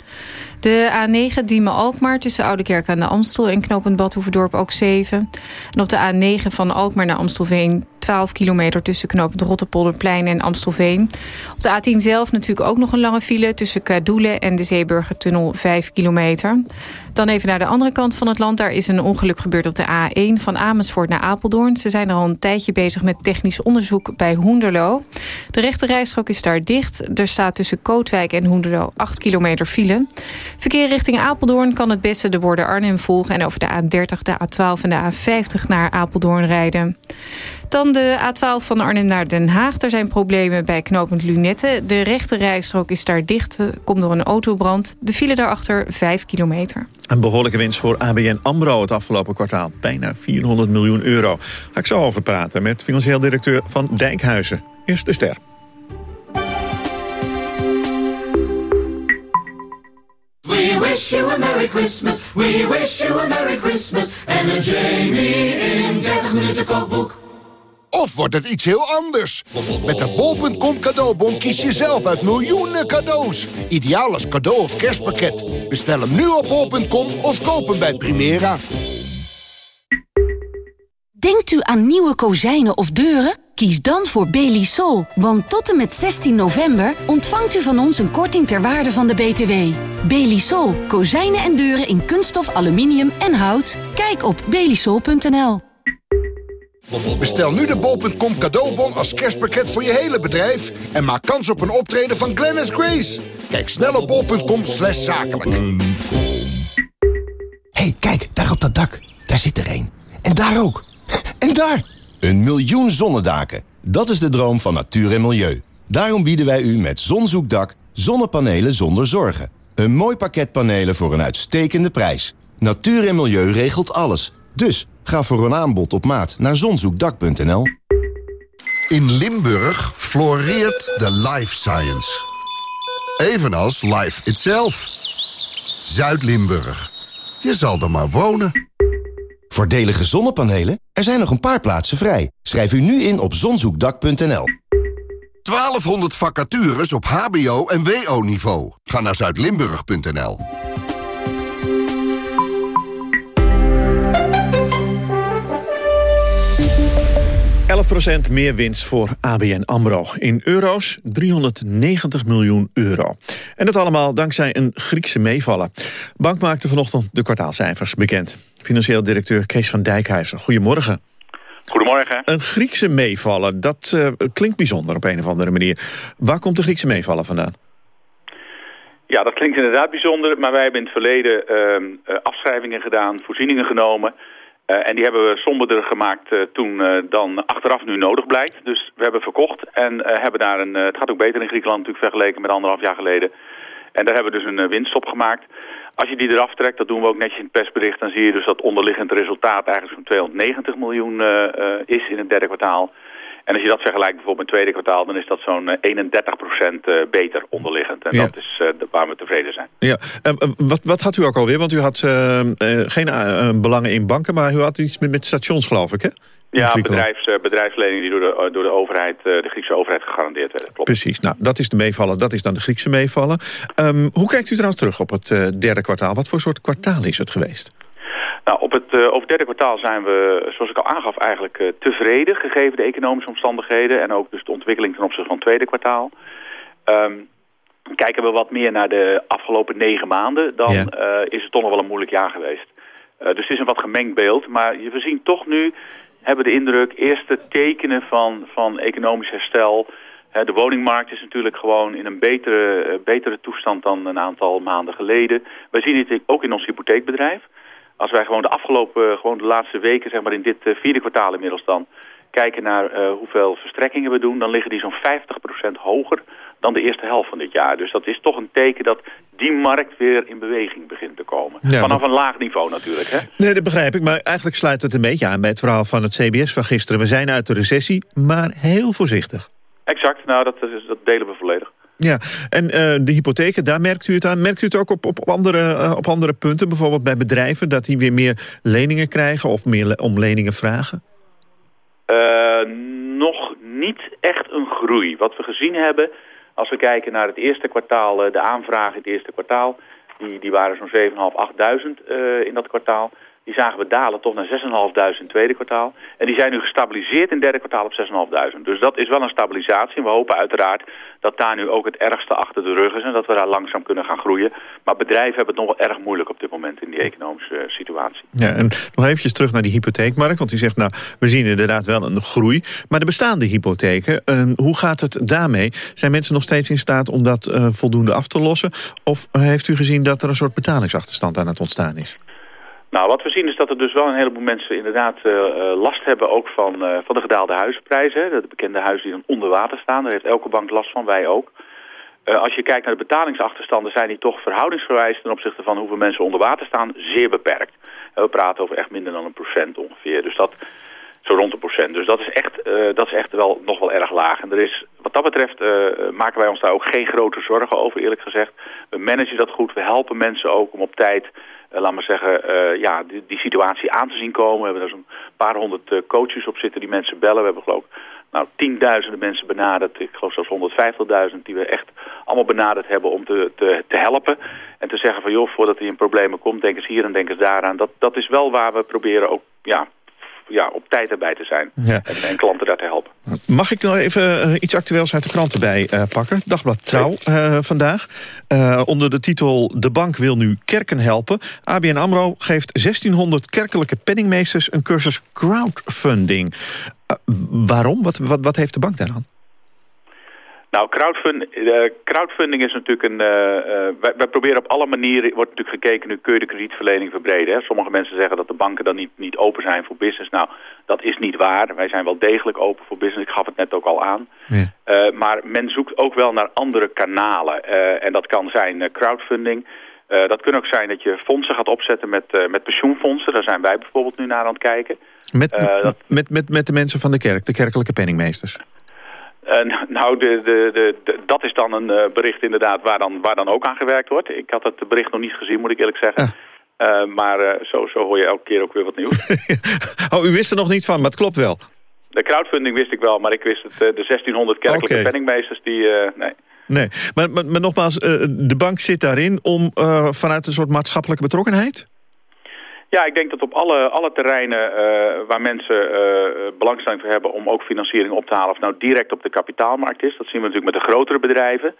De A9 Diemen-Alkmaar tussen Oudekerk aan de Amstel... en knooppunt Badhoevedorp ook 7. En op de A9 van Alkmaar naar Amstelveen 12 kilometer tussen knooppunt Rotterpolderplein en Amstelveen. Op de A10 zelf natuurlijk ook nog een lange file tussen Kadoelen en de Zeeburgertunnel 5 kilometer. Dan even naar de andere kant van het land. Daar is een ongeluk gebeurd op de A1 van Amersfoort naar Apeldoorn. Ze zijn er al een tijdje bezig met technisch onderzoek bij Hoenderloo. De rechte rijstrook is daar dicht. Er staat tussen Kootwijk en Hoenderloo 8 kilometer file. Verkeer richting Apeldoorn kan het beste de borden Arnhem volgen... en over de A30, de A12 en de A50 naar Apeldoorn rijden. Dan de A12 van Arnhem naar Den Haag. Er zijn problemen bij knooppunt Lunette. De rechte rijstrook is daar dicht. Komt door een autobrand. De file daarachter 5 kilometer. Een behoorlijke winst voor ABN AMRO het afgelopen kwartaal. Bijna 400 miljoen euro. Ga ik zo over praten met financieel directeur van Dijkhuizen. Eerst de ster. We wish you a Merry Christmas. We wish you a Merry Christmas. En een Jamie in 30 minuten kookboek. Of wordt het iets heel anders? Met de bol.com cadeaubon kies je zelf uit miljoenen cadeaus. Ideaal als cadeau of kerstpakket. Bestel hem nu op bol.com of koop hem bij Primera. Denkt u aan nieuwe kozijnen of deuren? Kies dan voor Belisol, want tot en met 16 november ontvangt u van ons een korting ter waarde van de BTW. Belisol, kozijnen en deuren in kunststof, aluminium en hout. Kijk op belisol.nl. Bestel nu de bol.com cadeaubon als kerstpakket voor je hele bedrijf... en maak kans op een optreden van Glennis Grace. Kijk snel op bol.com slash zakelijk. hey, kijk, daar op dat dak. Daar zit er één. En daar ook. En daar! Een miljoen zonnedaken. Dat is de droom van natuur en milieu. Daarom bieden wij u met Zonzoekdak zonnepanelen zonder zorgen. Een mooi pakket panelen voor een uitstekende prijs. Natuur en milieu regelt alles. Dus ga voor een aanbod op maat naar zonzoekdak.nl. In Limburg floreert de life science. Evenals life itself. Zuid-Limburg. Je zal er maar wonen. Voordelige zonnepanelen? Er zijn nog een paar plaatsen vrij. Schrijf u nu in op zonzoekdak.nl. 1200 vacatures op hbo- en wo-niveau. Ga naar zuidlimburg.nl. 11% meer winst voor ABN AMRO. In euro's 390 miljoen euro. En dat allemaal dankzij een Griekse meevaller. Bank maakte vanochtend de kwartaalcijfers bekend. Financieel directeur Kees van Dijkhuizen. Goedemorgen. Goedemorgen. Een Griekse meevaller, dat uh, klinkt bijzonder op een of andere manier. Waar komt de Griekse meevaller vandaan? Ja, dat klinkt inderdaad bijzonder, maar wij hebben in het verleden uh, afschrijvingen gedaan, voorzieningen genomen... Uh, en die hebben we somberder gemaakt uh, toen uh, dan achteraf nu nodig blijkt. Dus we hebben verkocht en hebben daar een... het gaat ook beter in Griekenland natuurlijk vergeleken met anderhalf jaar geleden. En daar hebben we dus een winst op gemaakt. Als je die eraf trekt, dat doen we ook netjes in het persbericht... dan zie je dus dat onderliggend resultaat eigenlijk zo'n 290 miljoen is in het derde kwartaal. En als je dat vergelijkt bijvoorbeeld met het tweede kwartaal... dan is dat zo'n 31% beter onderliggend. En ja. dat is waar we tevreden zijn. Ja. Wat, wat had u ook alweer? Want u had uh, geen belangen in banken... maar u had iets met, met stations, geloof ik, hè? Ja, bedrijfs, bedrijfsleningen die door de, door de overheid, de Griekse overheid gegarandeerd werden. Klopt. Precies, nou, dat is de meevaller, dat is dan de Griekse meevaller. Um, hoe kijkt u trouwens terug op het uh, derde kwartaal? Wat voor soort kwartaal is het geweest? Nou, op het, uh, over het derde kwartaal zijn we, zoals ik al aangaf, eigenlijk uh, tevreden... gegeven de economische omstandigheden en ook dus de ontwikkeling ten opzichte van het tweede kwartaal. Um, kijken we wat meer naar de afgelopen negen maanden... dan ja. uh, is het toch nog wel een moeilijk jaar geweest. dus het is een wat gemengd beeld, maar we zien toch nu... hebben de indruk eerste tekenen van, van economisch herstel... De woningmarkt is natuurlijk gewoon in een betere, betere toestand dan een aantal maanden geleden. Wij zien het ook in ons hypotheekbedrijf als wij gewoon de afgelopen, gewoon de laatste weken, zeg maar in dit uh, vierde kwartaal inmiddels dan, kijken naar uh, hoeveel verstrekkingen we doen, dan liggen die zo'n 50% hoger dan de eerste helft van dit jaar. Dus dat is toch een teken dat die markt weer in beweging begint te komen. Ja, Vanaf een laag niveau natuurlijk. Hè? Nee, dat begrijp ik. Maar eigenlijk sluit het een beetje aan bij het verhaal van het CBS van gisteren. We zijn uit de recessie, maar heel voorzichtig. Exact, nou dat, dat delen we volledig. Ja, en uh, de hypotheken, daar merkt u het aan. Merkt u het ook op, op, andere, uh, op andere punten? Bijvoorbeeld bij bedrijven, dat die weer meer leningen krijgen... of meer om leningen vragen? Uh, nog niet echt een groei. Wat we gezien hebben, als we kijken naar het eerste kwartaal... de aanvragen in het eerste kwartaal, die, die waren zo'n 7.500, 8.000 in dat kwartaal... Die zagen we dalen toch naar 6.500 tweede kwartaal. En die zijn nu gestabiliseerd in het derde kwartaal op 6.500. Dus dat is wel een stabilisatie. En we hopen uiteraard dat daar nu ook het ergste achter de rug is... en dat we daar langzaam kunnen gaan groeien. Maar bedrijven hebben het nog wel erg moeilijk op dit moment in die economische uh, situatie. Ja, en nog eventjes terug naar die hypotheekmarkt. Want u zegt, nou, we zien inderdaad wel een groei. Maar de bestaande hypotheken, uh, hoe gaat het daarmee? Zijn mensen nog steeds in staat om dat uh, voldoende af te lossen? Of heeft u gezien dat er een soort betalingsachterstand aan het ontstaan is? Nou, wat we zien is dat er dus wel een heleboel mensen inderdaad uh, last hebben ook van, uh, van de gedaalde huizenprijzen. De bekende huizen die dan onder water staan. Daar heeft elke bank last van, wij ook. als je kijkt naar de betalingsachterstanden zijn die toch verhoudingsgewijs ten opzichte van hoeveel mensen onder water staan zeer beperkt. we praten over echt minder dan een procent ongeveer. Dus dat zo rond een procent. Dus dat is echt, dat is echt wel, nog wel erg laag. En er is, wat dat betreft maken wij ons daar ook geen grote zorgen over eerlijk gezegd. We managen dat goed, we helpen mensen ook om op tijd laat maar zeggen, uh, ja, die, die, situatie aan te zien komen. We hebben er zo'n paar honderd uh, coaches op zitten die mensen bellen. We hebben geloof ik nou, tienduizenden mensen benaderd. Ik geloof zelfs 150.000 die we echt allemaal benaderd hebben om te, te, te, helpen. En te zeggen van joh, voordat hij in problemen komt, denk eens hier en denk eens daaraan. Dat, dat is wel waar we proberen ook ja, ja, op tijd erbij te zijn. En, en, klanten daar te helpen. Mag ik nog even uh, iets actueels uit de kranten bij uh, pakken? Dagblad Trouw uh, vandaag. onder de titel De bank wil nu kerken helpen. ABN AMRO geeft 1600 kerkelijke penningmeesters... een cursus crowdfunding. waarom? Wat, wat, wat heeft de bank daaraan? Nou, crowdfund, uh, crowdfunding is natuurlijk een... Uh, uh, wij, wij, proberen op alle manieren... wordt natuurlijk gekeken, nu kun je de kredietverlening verbreden. Hè? Sommige mensen zeggen dat de banken dan niet, niet open zijn voor business. Nou, dat is niet waar. Wij zijn wel degelijk open voor business. Ik gaf het net ook al aan. Ja. maar men zoekt ook wel naar andere kanalen. en dat kan zijn crowdfunding... dat kan ook zijn dat je fondsen gaat opzetten met, met pensioenfondsen. Daar zijn wij bijvoorbeeld nu naar aan het kijken. Met, dat... met, met, met de mensen van de kerk, de kerkelijke penningmeesters? Uh, nou, de, de, de, dat is dan een uh, bericht inderdaad waar dan, waar dan ook aan gewerkt wordt. Ik had het bericht nog niet gezien, moet ik eerlijk zeggen. Uh, maar zo, zo hoor je elke keer ook weer wat nieuws. oh, u wist er nog niet van, maar het klopt wel. De crowdfunding wist ik wel, maar ik wist het, de 1600 kerkelijke okay. penningmeesters, die... nee. Nee, maar, maar, maar nogmaals, de bank zit daarin om vanuit een soort maatschappelijke betrokkenheid? Ja, ik denk dat op alle, alle terreinen uh, waar mensen uh, belangstelling voor hebben om ook financiering op te halen, of nou direct op de kapitaalmarkt is. Dat zien we natuurlijk met de grotere bedrijven.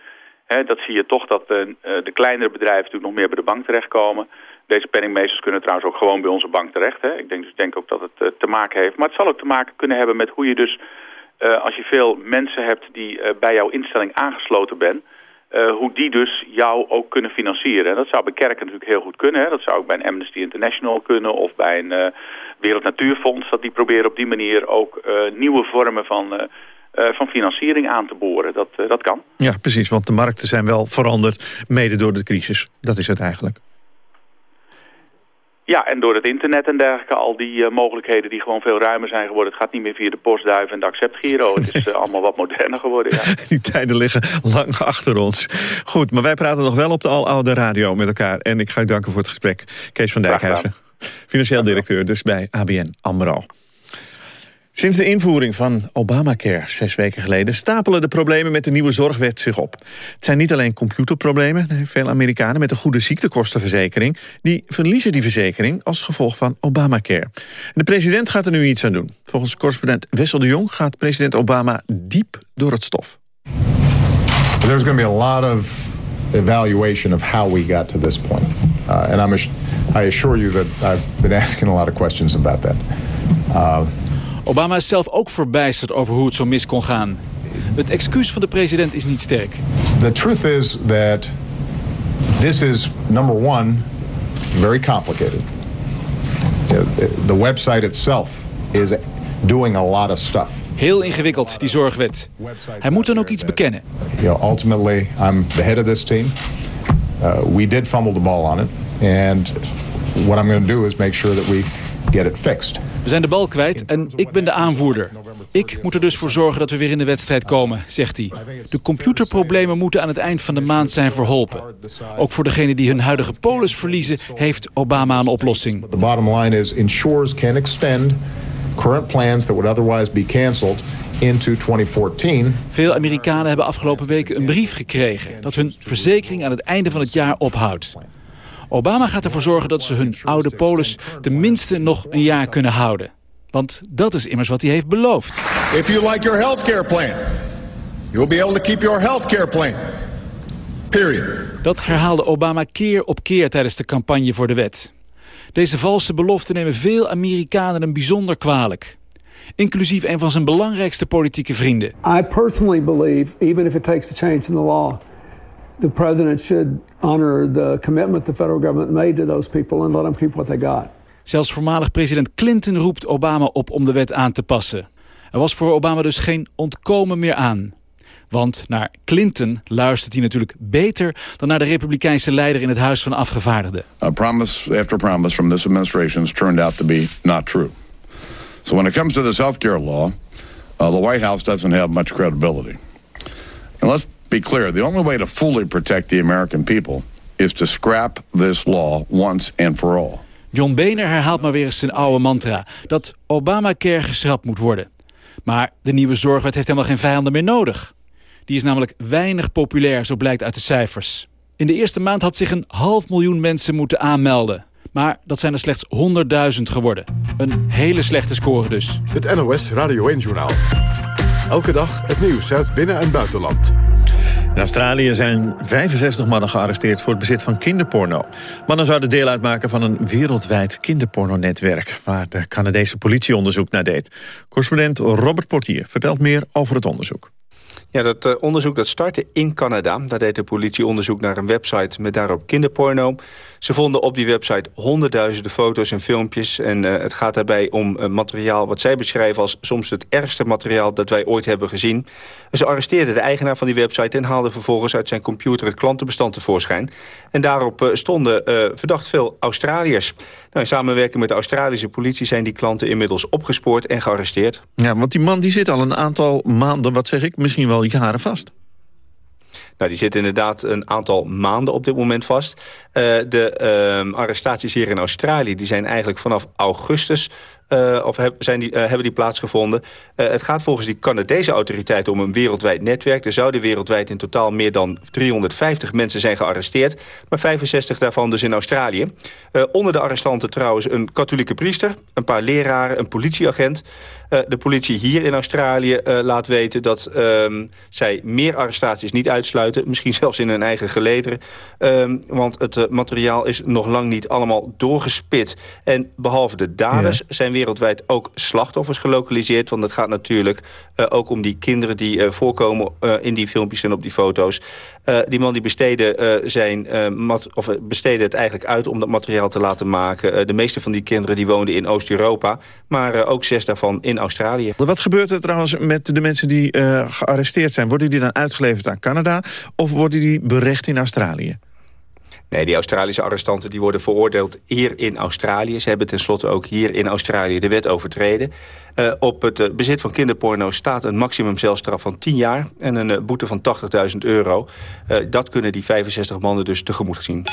Dat zie je toch dat uh, de kleinere bedrijven natuurlijk nog meer bij de bank terechtkomen. Deze penningmeesters kunnen trouwens ook gewoon bij onze bank terecht. Hè. Ik denk, dus denk ook dat het te maken heeft. Maar het zal ook te maken kunnen hebben met hoe je dus, als je veel mensen hebt die bij jouw instelling aangesloten bent, uh, hoe die dus jou ook kunnen financieren. En dat zou bij kerken natuurlijk heel goed kunnen. Hè? Dat zou ook bij een Amnesty International kunnen of bij een uh, Wereld Natuurfonds. Dat die proberen op die manier ook uh, nieuwe vormen van, van financiering aan te boren. Dat, dat kan. Ja, precies. Want de markten zijn wel veranderd mede door de crisis. Dat is het eigenlijk. Ja, en door het internet en dergelijke, al die uh, mogelijkheden die gewoon veel ruimer zijn geworden. Het gaat niet meer via de postduif en de acceptgiro. Het is uh, allemaal wat moderner geworden, ja. Die tijden liggen lang achter ons. Goed, maar wij praten nog wel op de aloude radio met elkaar. En ik ga u danken voor het gesprek. Kees van Dijkhuizen, financieel directeur dus bij ABN AMRO. Sinds de invoering van Obamacare zes weken geleden... stapelen de problemen met de nieuwe zorgwet zich op. Het zijn niet alleen computerproblemen. Veel Amerikanen met een goede ziektekostenverzekering... die verliezen die verzekering als gevolg van Obamacare. De president gaat er nu iets aan doen. Volgens correspondent Wessel de Jong gaat president Obama diep door het stof. There's going to be a lot of evaluation of how we got to this point. Uh, and I'm I assure you that I've been asking a lot of questions about that. Uh, Obama is zelf ook verbijsterd over hoe het zo mis kon gaan. Het excuus van de president is niet sterk. The truth is that this is number one very complicated. The website itself is doing a lot of stuff. Heel ingewikkeld, die zorgwet. Hij moet dan ook iets bekennen. You know, ultimately, I'm the head of this team. Uh, we did fumble the ball on it. And what I'm going to do is make sure that we get it fixed. We zijn de bal kwijt en ik ben de aanvoerder. Ik moet er dus voor zorgen dat we weer in de wedstrijd komen, zegt hij. De computerproblemen moeten aan het eind van de maand zijn verholpen. Ook voor degenen die hun huidige polis verliezen... heeft Obama een oplossing. The bottom line is insurers can extend current plans that would otherwise be into 2014. Veel Amerikanen hebben afgelopen weken een brief gekregen... dat hun verzekering aan het einde van het jaar ophoudt. Obama gaat ervoor zorgen dat ze hun oude polis tenminste nog een jaar kunnen houden. Want dat is immers wat hij heeft beloofd. If you like your healthcare plan, you'll be able to keep your healthcare plan. Period. Dat herhaalde Obama keer op keer tijdens de campagne voor de wet. Deze valse belofte nemen veel Amerikanen een bijzonder kwalijk. Inclusief een van zijn belangrijkste politieke vrienden. I personally believe, even if it takes a change in the law the president should honor the commitment the federal government made to those people and let them keep what they got. Zelfs voormalig president Clinton roept Obama op om de wet aan te passen. Er was voor Obama dus geen ontkomen meer aan. Want naar Clinton luistert hij natuurlijk beter dan naar de republikeinse leider in het Huis van Afgevaardigden. A promise after promise from this administration has turned out to be not true. So when it comes to this healthcare law, uh, the White House doesn't have much credibility. And let's be clear, the only way to fully protect the American people is to scrap this law once and for all. John Boehner herhaalt maar weer eens zijn oude mantra... dat Obamacare geschrapt moet worden. Maar de nieuwe zorgwet heeft helemaal geen vijanden meer nodig. Die is namelijk weinig populair, zo blijkt uit de cijfers. In de eerste maand had zich een half miljoen mensen moeten aanmelden. Maar dat zijn er slechts 100.000 geworden. Een hele slechte score dus. Het NOS Radio 1-journaal. Elke dag het nieuws uit binnen- en buitenland. In Australië zijn 65 mannen gearresteerd voor het bezit van kinderporno. Mannen zouden deel uitmaken van een wereldwijd kinderpornonetwerk... waar de Canadese politie onderzoek naar deed. Correspondent Robert Portier vertelt meer over het onderzoek. Ja, dat uh, onderzoek dat startte in Canada. Daar deed de politie onderzoek naar een website met daarop kinderporno. Ze vonden op die website honderdduizenden foto's en filmpjes. En uh, het gaat daarbij om uh, materiaal wat zij beschrijven als soms het ergste materiaal dat wij ooit hebben gezien. Ze arresteerden de eigenaar van die website en haalden vervolgens uit zijn computer het klantenbestand tevoorschijn. En daarop stonden verdacht veel Australiërs. Nou, in samenwerking met de Australische politie zijn die klanten inmiddels opgespoord en gearresteerd. Ja, want die man die zit al een aantal maanden, wat zeg ik, misschien wel jaren vast. Nou, die zit inderdaad een aantal maanden op dit moment vast. Uh, de uh, arrestaties hier in Australië die zijn eigenlijk vanaf augustus uh, of zijn die, uh, hebben die plaatsgevonden. Uh, het gaat volgens die Canadese autoriteiten om een wereldwijd netwerk. Er zouden wereldwijd in totaal meer dan 350 mensen zijn gearresteerd. Maar 65 daarvan dus in Australië. onder de arrestanten trouwens een katholieke priester, een paar leraren, een politieagent. De politie hier in Australië laat weten dat ehm, zij meer arrestaties niet uitsluiten. Misschien zelfs in hun eigen gelederen. Ehm, want het materiaal is nog lang niet allemaal doorgespit. En behalve de daders ja. zijn wereldwijd ook slachtoffers gelokaliseerd. Want het gaat natuurlijk ook om die kinderen die voorkomen in die filmpjes en op die foto's. Die man die besteden, zijn, mat, of besteden het eigenlijk uit om dat materiaal te laten maken. de meeste van die kinderen die woonden in Oost-Europa. Maar ook zes daarvan in Australië. Wat gebeurt er trouwens met de mensen die gearresteerd zijn? Worden die dan uitgeleverd aan Canada? Of worden die berecht in Australië? Nee, die Australische arrestanten die worden veroordeeld hier in Australië. Ze hebben tenslotte ook hier in Australië de wet overtreden. Uh, op het uh, bezit van kinderporno staat een maximumcelstraf van 10 jaar... en een uh, boete van 80.000 euro. dat kunnen die 65 mannen dus tegemoet zien.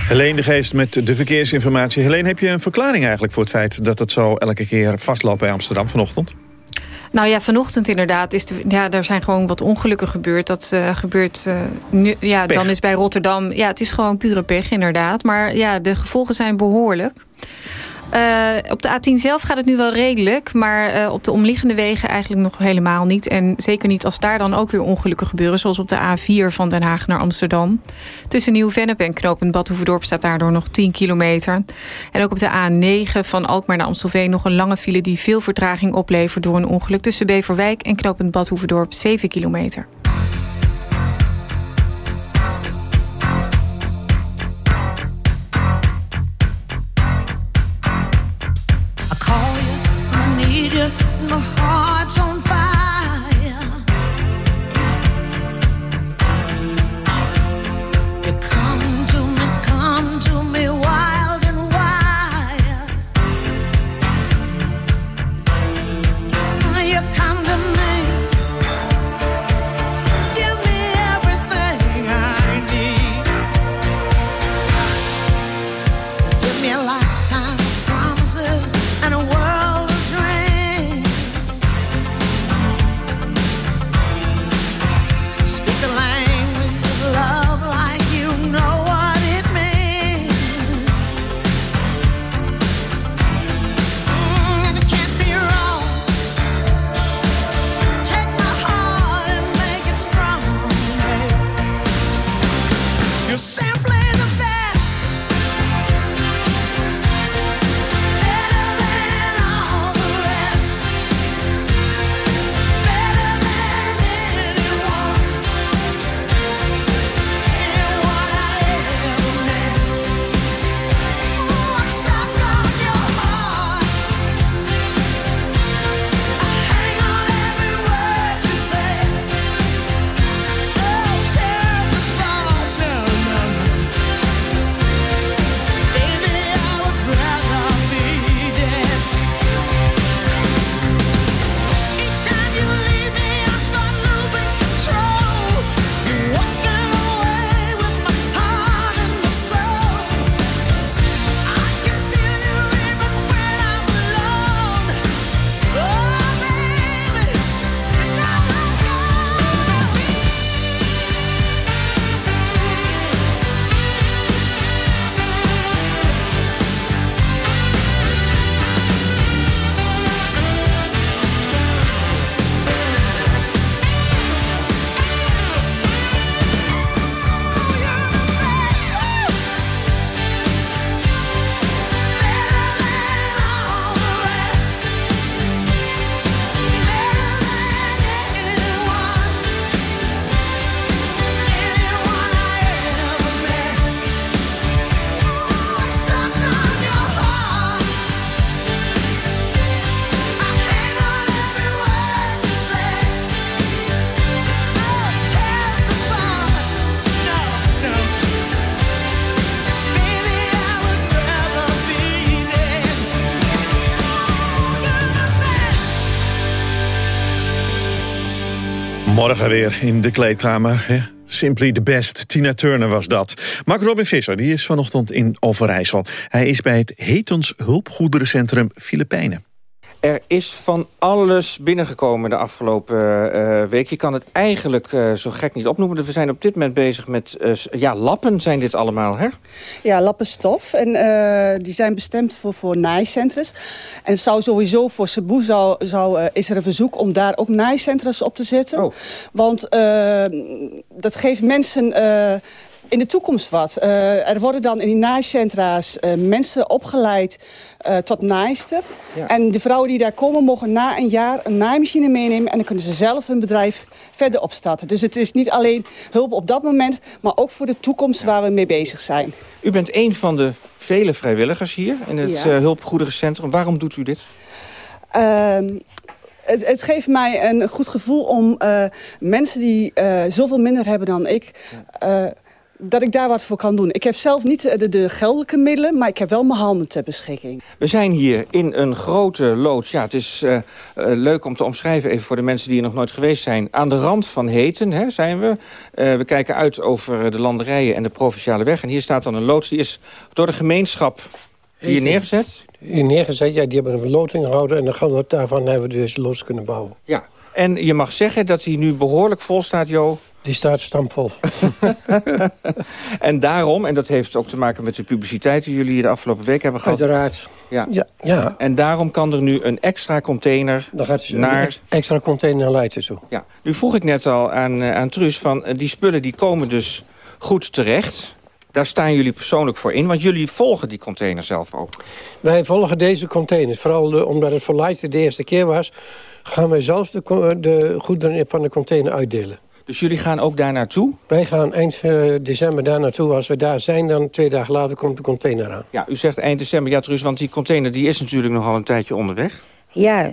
Helene de Geest met de verkeersinformatie. Helene, heb je een verklaring eigenlijk voor het feit... dat het zo elke keer vastloopt bij Amsterdam vanochtend? Nou ja, vanochtend inderdaad. Is de, ja, er zijn gewoon wat ongelukken gebeurd. Dat uh, gebeurt uh, nu. Ja, dan is bij Rotterdam. Ja, het is gewoon pure pech, inderdaad. Maar ja, de gevolgen zijn behoorlijk. Uh, op de A10 zelf gaat het nu wel redelijk. Maar uh, op de omliggende wegen eigenlijk nog helemaal niet. En zeker niet als daar dan ook weer ongelukken gebeuren. Zoals op de A4 van Den Haag naar Amsterdam. Tussen Nieuw-Vennep en Knopend Badhoevedorp staat daardoor nog 10 kilometer. En ook op de A9 van Alkmaar naar Amstelveen nog een lange file... die veel vertraging oplevert door een ongeluk tussen Beverwijk en Knopend Badhoevedorp 7 kilometer. Weer in de kleedkamer. Hè? Simply the best. Tina Turner was dat. Mark Robin Visser die is vanochtend in Overijssel. Hij is bij het Hetons Hulpgoederencentrum Filipijnen. Er is van alles binnengekomen de afgelopen uh, week. Je kan het eigenlijk uh, zo gek niet opnoemen. We zijn op dit moment bezig met... Uh, ja, lappen zijn dit allemaal, hè? Ja, lappenstof. En die zijn bestemd voor, voor naaicentrums. En zou sowieso voor Cebu zou, zou, is er een verzoek om daar ook naaicentrums op te zetten. Oh. Want dat geeft mensen in de toekomst wat. Uh, er worden dan in die naaicentra's uh, mensen opgeleid uh, tot naaister. Ja. En de vrouwen die daar komen mogen na een jaar een naaimachine meenemen... en dan kunnen ze zelf hun bedrijf verder opstarten. Dus het is niet alleen hulp op dat moment... maar ook voor de toekomst waar we mee bezig zijn. U bent een van de vele vrijwilligers hier in het Ja. hulpgoederencentrum. Waarom doet u dit? Ehm, het, het geeft mij een goed gevoel om eh, mensen die eh, zoveel minder hebben dan ik... eh, dat ik daar wat voor kan doen. Ik heb zelf niet de, de geldelijke middelen, maar ik heb wel mijn handen ter beschikking. We zijn hier in een grote loods. Ja, het is eh, eh, leuk om te omschrijven, even voor de mensen die hier nog nooit geweest zijn. Aan de rand van Heten hè, zijn we. Eh, we kijken uit over de landerijen en de provinciale weg. En hier staat dan een loods, die is door de gemeenschap hier Heten. neergezet. Hier neergezet, ja, die hebben een loting gehouden... en dan daarvan hebben we deze los kunnen bouwen. Ja. En je mag zeggen dat hij nu behoorlijk vol staat, Jo. Die staat stampvol. En daarom, en dat heeft ook te maken met de publiciteit... die jullie de afgelopen week hebben gehad. Uiteraard. Ja. Ja, ja. En daarom kan er nu een extra container Dan gaat naar... een extra container naar Leiden toe. Ja. Nu vroeg ik net al aan, eh, aan Truus van eh, die spullen die komen dus goed terecht. Daar staan jullie persoonlijk voor in, want jullie volgen die container zelf ook. Wij volgen deze containers. Vooral de- omdat het voor Leiden de eerste keer was... gaan wij zelf de, de goederen van de container uitdelen. Dus jullie gaan ook daar naartoe? Wij gaan eind eh, december daar naartoe. Als we daar zijn, dan twee dagen later komt de container aan. Ja, u zegt eind december. Ja, Truus, want die container die is natuurlijk nogal een tijdje onderweg. Ja,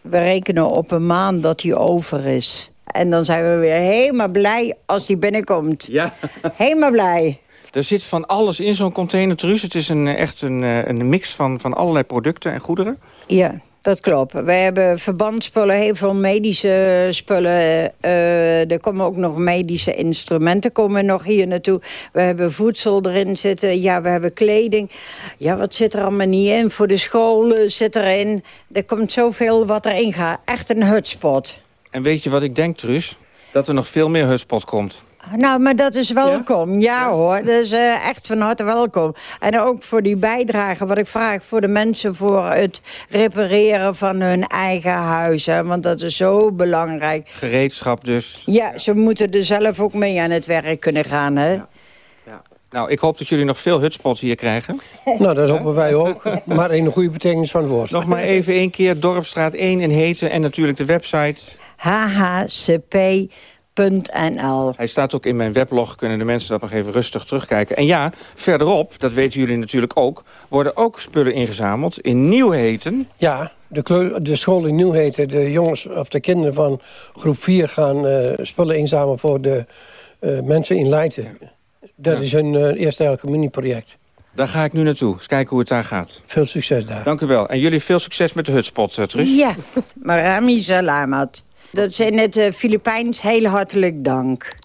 we rekenen op een maand dat die over is. En dan zijn we weer helemaal blij als die binnenkomt. Ja. Helemaal blij. Er zit van alles in zo'n container, Truus. Het is een, echt een, eh, een mix van, van allerlei producten en goederen. Ja, dat klopt. Wij hebben verbandspullen, heel veel medische spullen. eh, er komen ook nog medische instrumenten komen nog hier naartoe. We hebben voedsel erin zitten. Ja, we hebben kleding. Ja, wat zit er allemaal niet in? Voor de scholen zit erin. Er komt zoveel wat erin gaat. Echt een hutspot. En weet je wat ik denk, Truus? Dat er nog veel meer hutspot komt. Nou, maar dat is welkom. Ja, hoor, dat is eh, echt van harte welkom. En ook voor die bijdrage, wat ik vraag voor de mensen... voor het repareren van hun eigen huizen. Want dat is zo belangrijk. Gereedschap dus. Ja, ze moeten er zelf ook mee aan het werk kunnen gaan, hè? Nou, ik hoop dat jullie nog veel hutspots hier krijgen. Nou, dat hopen wij ook. Maar in de goede betekenis van het woord. Nog maar even één keer Dorpstraat 1 in Heten en natuurlijk de website. hhcp.nl Hij staat ook in mijn weblog, kunnen de mensen dat nog even rustig terugkijken. En ja, verderop, dat weten jullie natuurlijk ook... worden ook spullen ingezameld in Nieuwheten. Ja, de, kleur- de school in Nieuwheten, de jongens of de kinderen van groep 4 gaan eh, spullen inzamelen voor de eh, mensen in Leiden. Dat Ja. is een eh, eerste eigenlijk mini-project. Daar ga ik nu naartoe. Eens kijken hoe het daar gaat. Veel succes daar. Dank u wel. En jullie veel succes met de hutspot, uh, terug. Ja, Marami Salamat. Dat is in het eh, Filipijns heel hartelijk dank.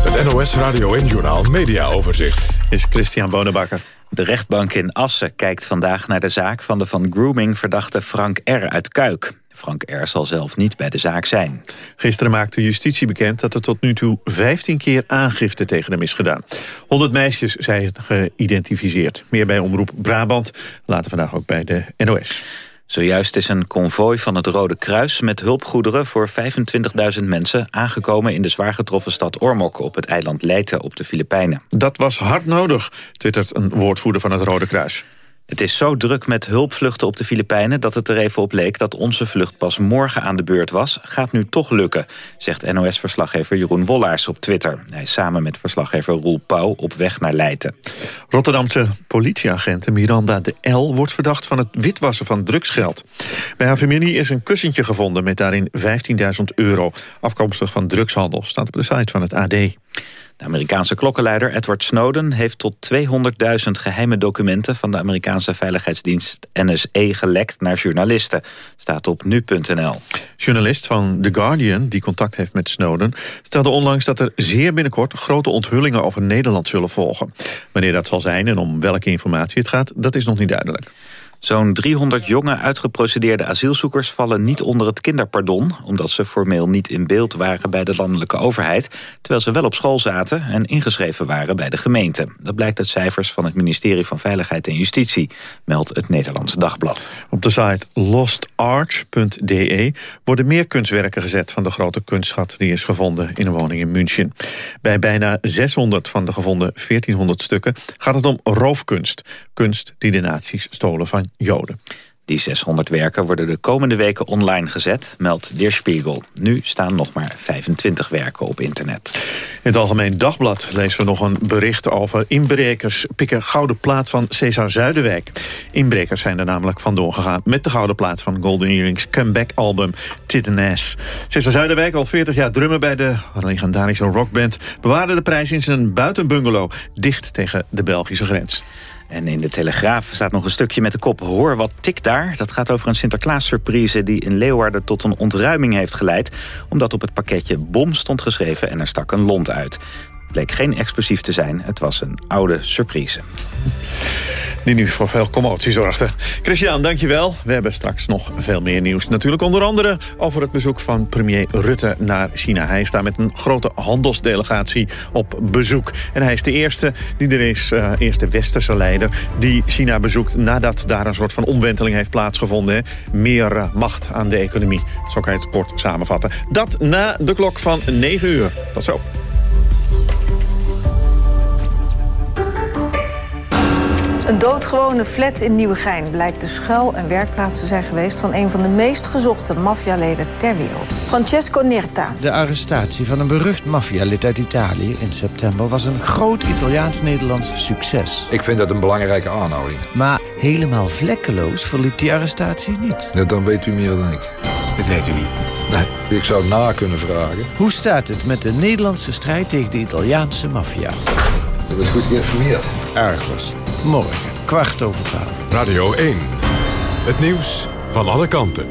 Het NOS Radio en Journaal Media Overzicht. Is Christian Bonenbakker. De rechtbank in Assen kijkt vandaag naar de zaak van de van grooming verdachte Frank R. uit Kuik. Frank R. zal zelf niet bij de zaak zijn. Gisteren maakte justitie bekend dat er tot nu toe 15 keer aangifte tegen hem is gedaan. 100 meisjes zijn geïdentificeerd. Meer bij Omroep Brabant, later vandaag ook bij de NOS. Zojuist is een konvooi van het Rode Kruis met hulpgoederen voor 25.000 mensen aangekomen in de zwaar getroffen stad Ormok op het eiland Leyte op de Filipijnen. Dat was hard nodig, twittert een woordvoerder van het Rode Kruis. Het is zo druk met hulpvluchten op de Filipijnen... dat het er even op leek dat onze vlucht pas morgen aan de beurt was. Gaat nu toch lukken, zegt NOS-verslaggever Jeroen Wollaars op Twitter. Hij is samen met verslaggever Roel Pauw op weg naar Leyte. Rotterdamse politieagent Miranda de L. wordt verdacht van het witwassen van drugsgeld. Bij haar familie is een kussentje gevonden met daarin 15.000 euro. Afkomstig van drugshandel, staat op de site van het AD. De Amerikaanse klokkenluider Edward Snowden heeft tot 200.000 geheime documenten van de Amerikaanse veiligheidsdienst NSE gelekt naar journalisten. Staat op nu.nl. Journalist van The Guardian, die contact heeft met Snowden... stelde onlangs dat er zeer binnenkort grote onthullingen over Nederland zullen volgen. Wanneer dat zal zijn en om welke informatie het gaat, dat is nog niet duidelijk. Zo'n 300 jonge uitgeprocedeerde asielzoekers vallen niet onder het kinderpardon... omdat ze formeel niet in beeld waren bij de landelijke overheid... terwijl ze wel op school zaten en ingeschreven waren bij de gemeente. Dat blijkt uit cijfers van het ministerie van Veiligheid en Justitie... meldt het Nederlands Dagblad. Op de site lostarch.de worden meer kunstwerken gezet... van de grote kunstschat die is gevonden in een woning in München. Bij bijna 600 van de gevonden 1400 stukken gaat het om roofkunst. Kunst die de nazi's stolen van Joden. Die 600 werken worden de komende weken online gezet, meldt Der Spiegel. Nu staan nog maar 25 werken op internet. In het Algemeen Dagblad lezen we nog een bericht over inbrekers pikken gouden plaat van Cesar Zuiderwijk. Inbrekers zijn er namelijk vandoor gegaan met de gouden plaat van Golden Earrings comeback album Titanes. Cesar Zuiderwijk, al 40 jaar drummer bij de legendarische rockband, bewaarde de prijs in zijn buitenbungalow dicht tegen de Belgische grens. En in de Telegraaf staat nog een stukje met de kop Hoor wat tik daar. Dat gaat over een Sinterklaas-surprise die in Leeuwarden tot een ontruiming heeft geleid. Omdat op het pakketje bom stond geschreven en er stak een lont uit bleek geen explosief te zijn. Het was een oude surprise. Die nu voor veel commotie zorgde. Christian, dankjewel. We hebben straks nog veel meer nieuws. Natuurlijk onder andere over het bezoek van premier Rutte naar China. Hij is daar met een grote handelsdelegatie op bezoek. En hij is de eerste, die er is, uh, eerste westerse leider... die China bezoekt nadat daar een soort van omwenteling heeft plaatsgevonden. Meer uh, macht aan de economie. Zo kan je het kort samenvatten. Dat na de klok van 9 uur. Tot zo. Een doodgewone flat in Nieuwegein blijkt de schuil- en werkplaats te zijn geweest... van een van de meest gezochte maffialeden ter wereld. Francesco Nerta. De arrestatie van een berucht maffialid uit Italië in september... was een groot Italiaans-Nederlands succes. Ik vind dat een belangrijke aanhouding. Maar helemaal vlekkeloos verliep die arrestatie niet. Ja, dan weet u meer dan ik. Dat weet u niet. Nee, ik zou het na kunnen vragen. Hoe staat het met de Nederlandse strijd tegen de Italiaanse maffia? Je bent goed geïnformeerd. Argos. Morgen, kwart over twaalf. Radio 1. Het nieuws van alle kanten.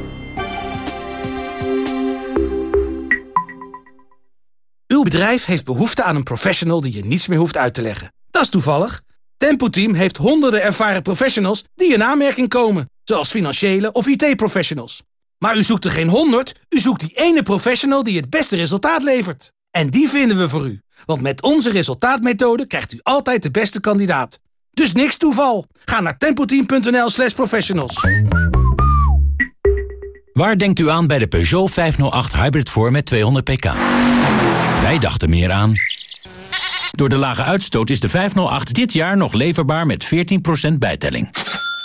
Uw bedrijf heeft behoefte aan een professional die je niets meer hoeft uit te leggen. Dat is toevallig. Tempo Team heeft honderden ervaren professionals die in aanmerking komen. Zoals financiële of IT-professionals. Maar u zoekt er geen honderd, u zoekt die ene professional die het beste resultaat levert. En die vinden we voor u. Want met onze resultaatmethode krijgt u altijd de beste kandidaat. Dus niks toeval. Ga naar tempoteam.nl slash professionals. Waar denkt u aan bij de Peugeot 508 Hybrid voor met 200 pk? Wij dachten meer aan... Door de lage uitstoot is de 508 dit jaar nog leverbaar met 14% bijtelling.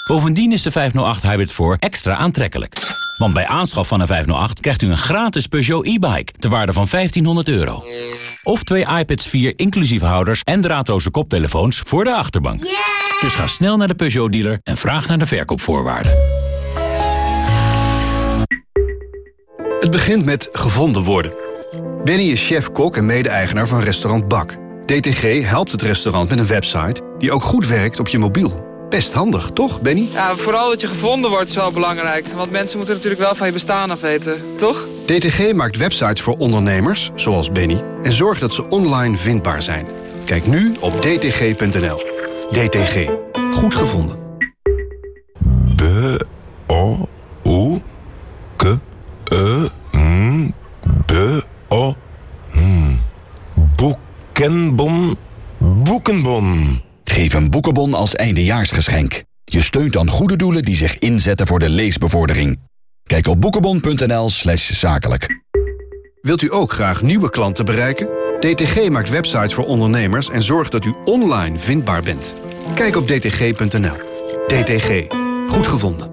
Bovendien is de 508 Hybrid voor extra aantrekkelijk. Want bij aanschaf van een 508 krijgt u een gratis Peugeot e-bike... ter waarde van 1500 euro. Of twee iPads 4 inclusief houders en draadloze koptelefoons voor de achterbank. Dus ga snel naar de Peugeot-dealer en vraag naar de verkoopvoorwaarden. Het begint met gevonden worden. Benny is chef-kok en mede-eigenaar van restaurant Bak. DTG helpt het restaurant met een website die ook goed werkt op je mobiel. Best handig, toch, Benny? Ja, vooral dat je gevonden wordt is wel belangrijk. Want mensen moeten natuurlijk wel van je bestaan af weten, toch? DTG maakt websites voor ondernemers, zoals Benny... en zorgt dat ze online vindbaar zijn. Kijk nu op dtg.nl. DTG. Goed gevonden. B, O, U, K, E, N, B, O, N. Boekenbon, boekenbon. Geef een boekenbon als eindejaarsgeschenk. Je steunt dan goede doelen die zich inzetten voor de leesbevordering. Kijk op boekenbon.nl slash zakelijk. Wilt u ook graag nieuwe klanten bereiken? DTG maakt websites voor ondernemers en zorgt dat u online vindbaar bent. Kijk op dtg.nl. DTG. Goed gevonden.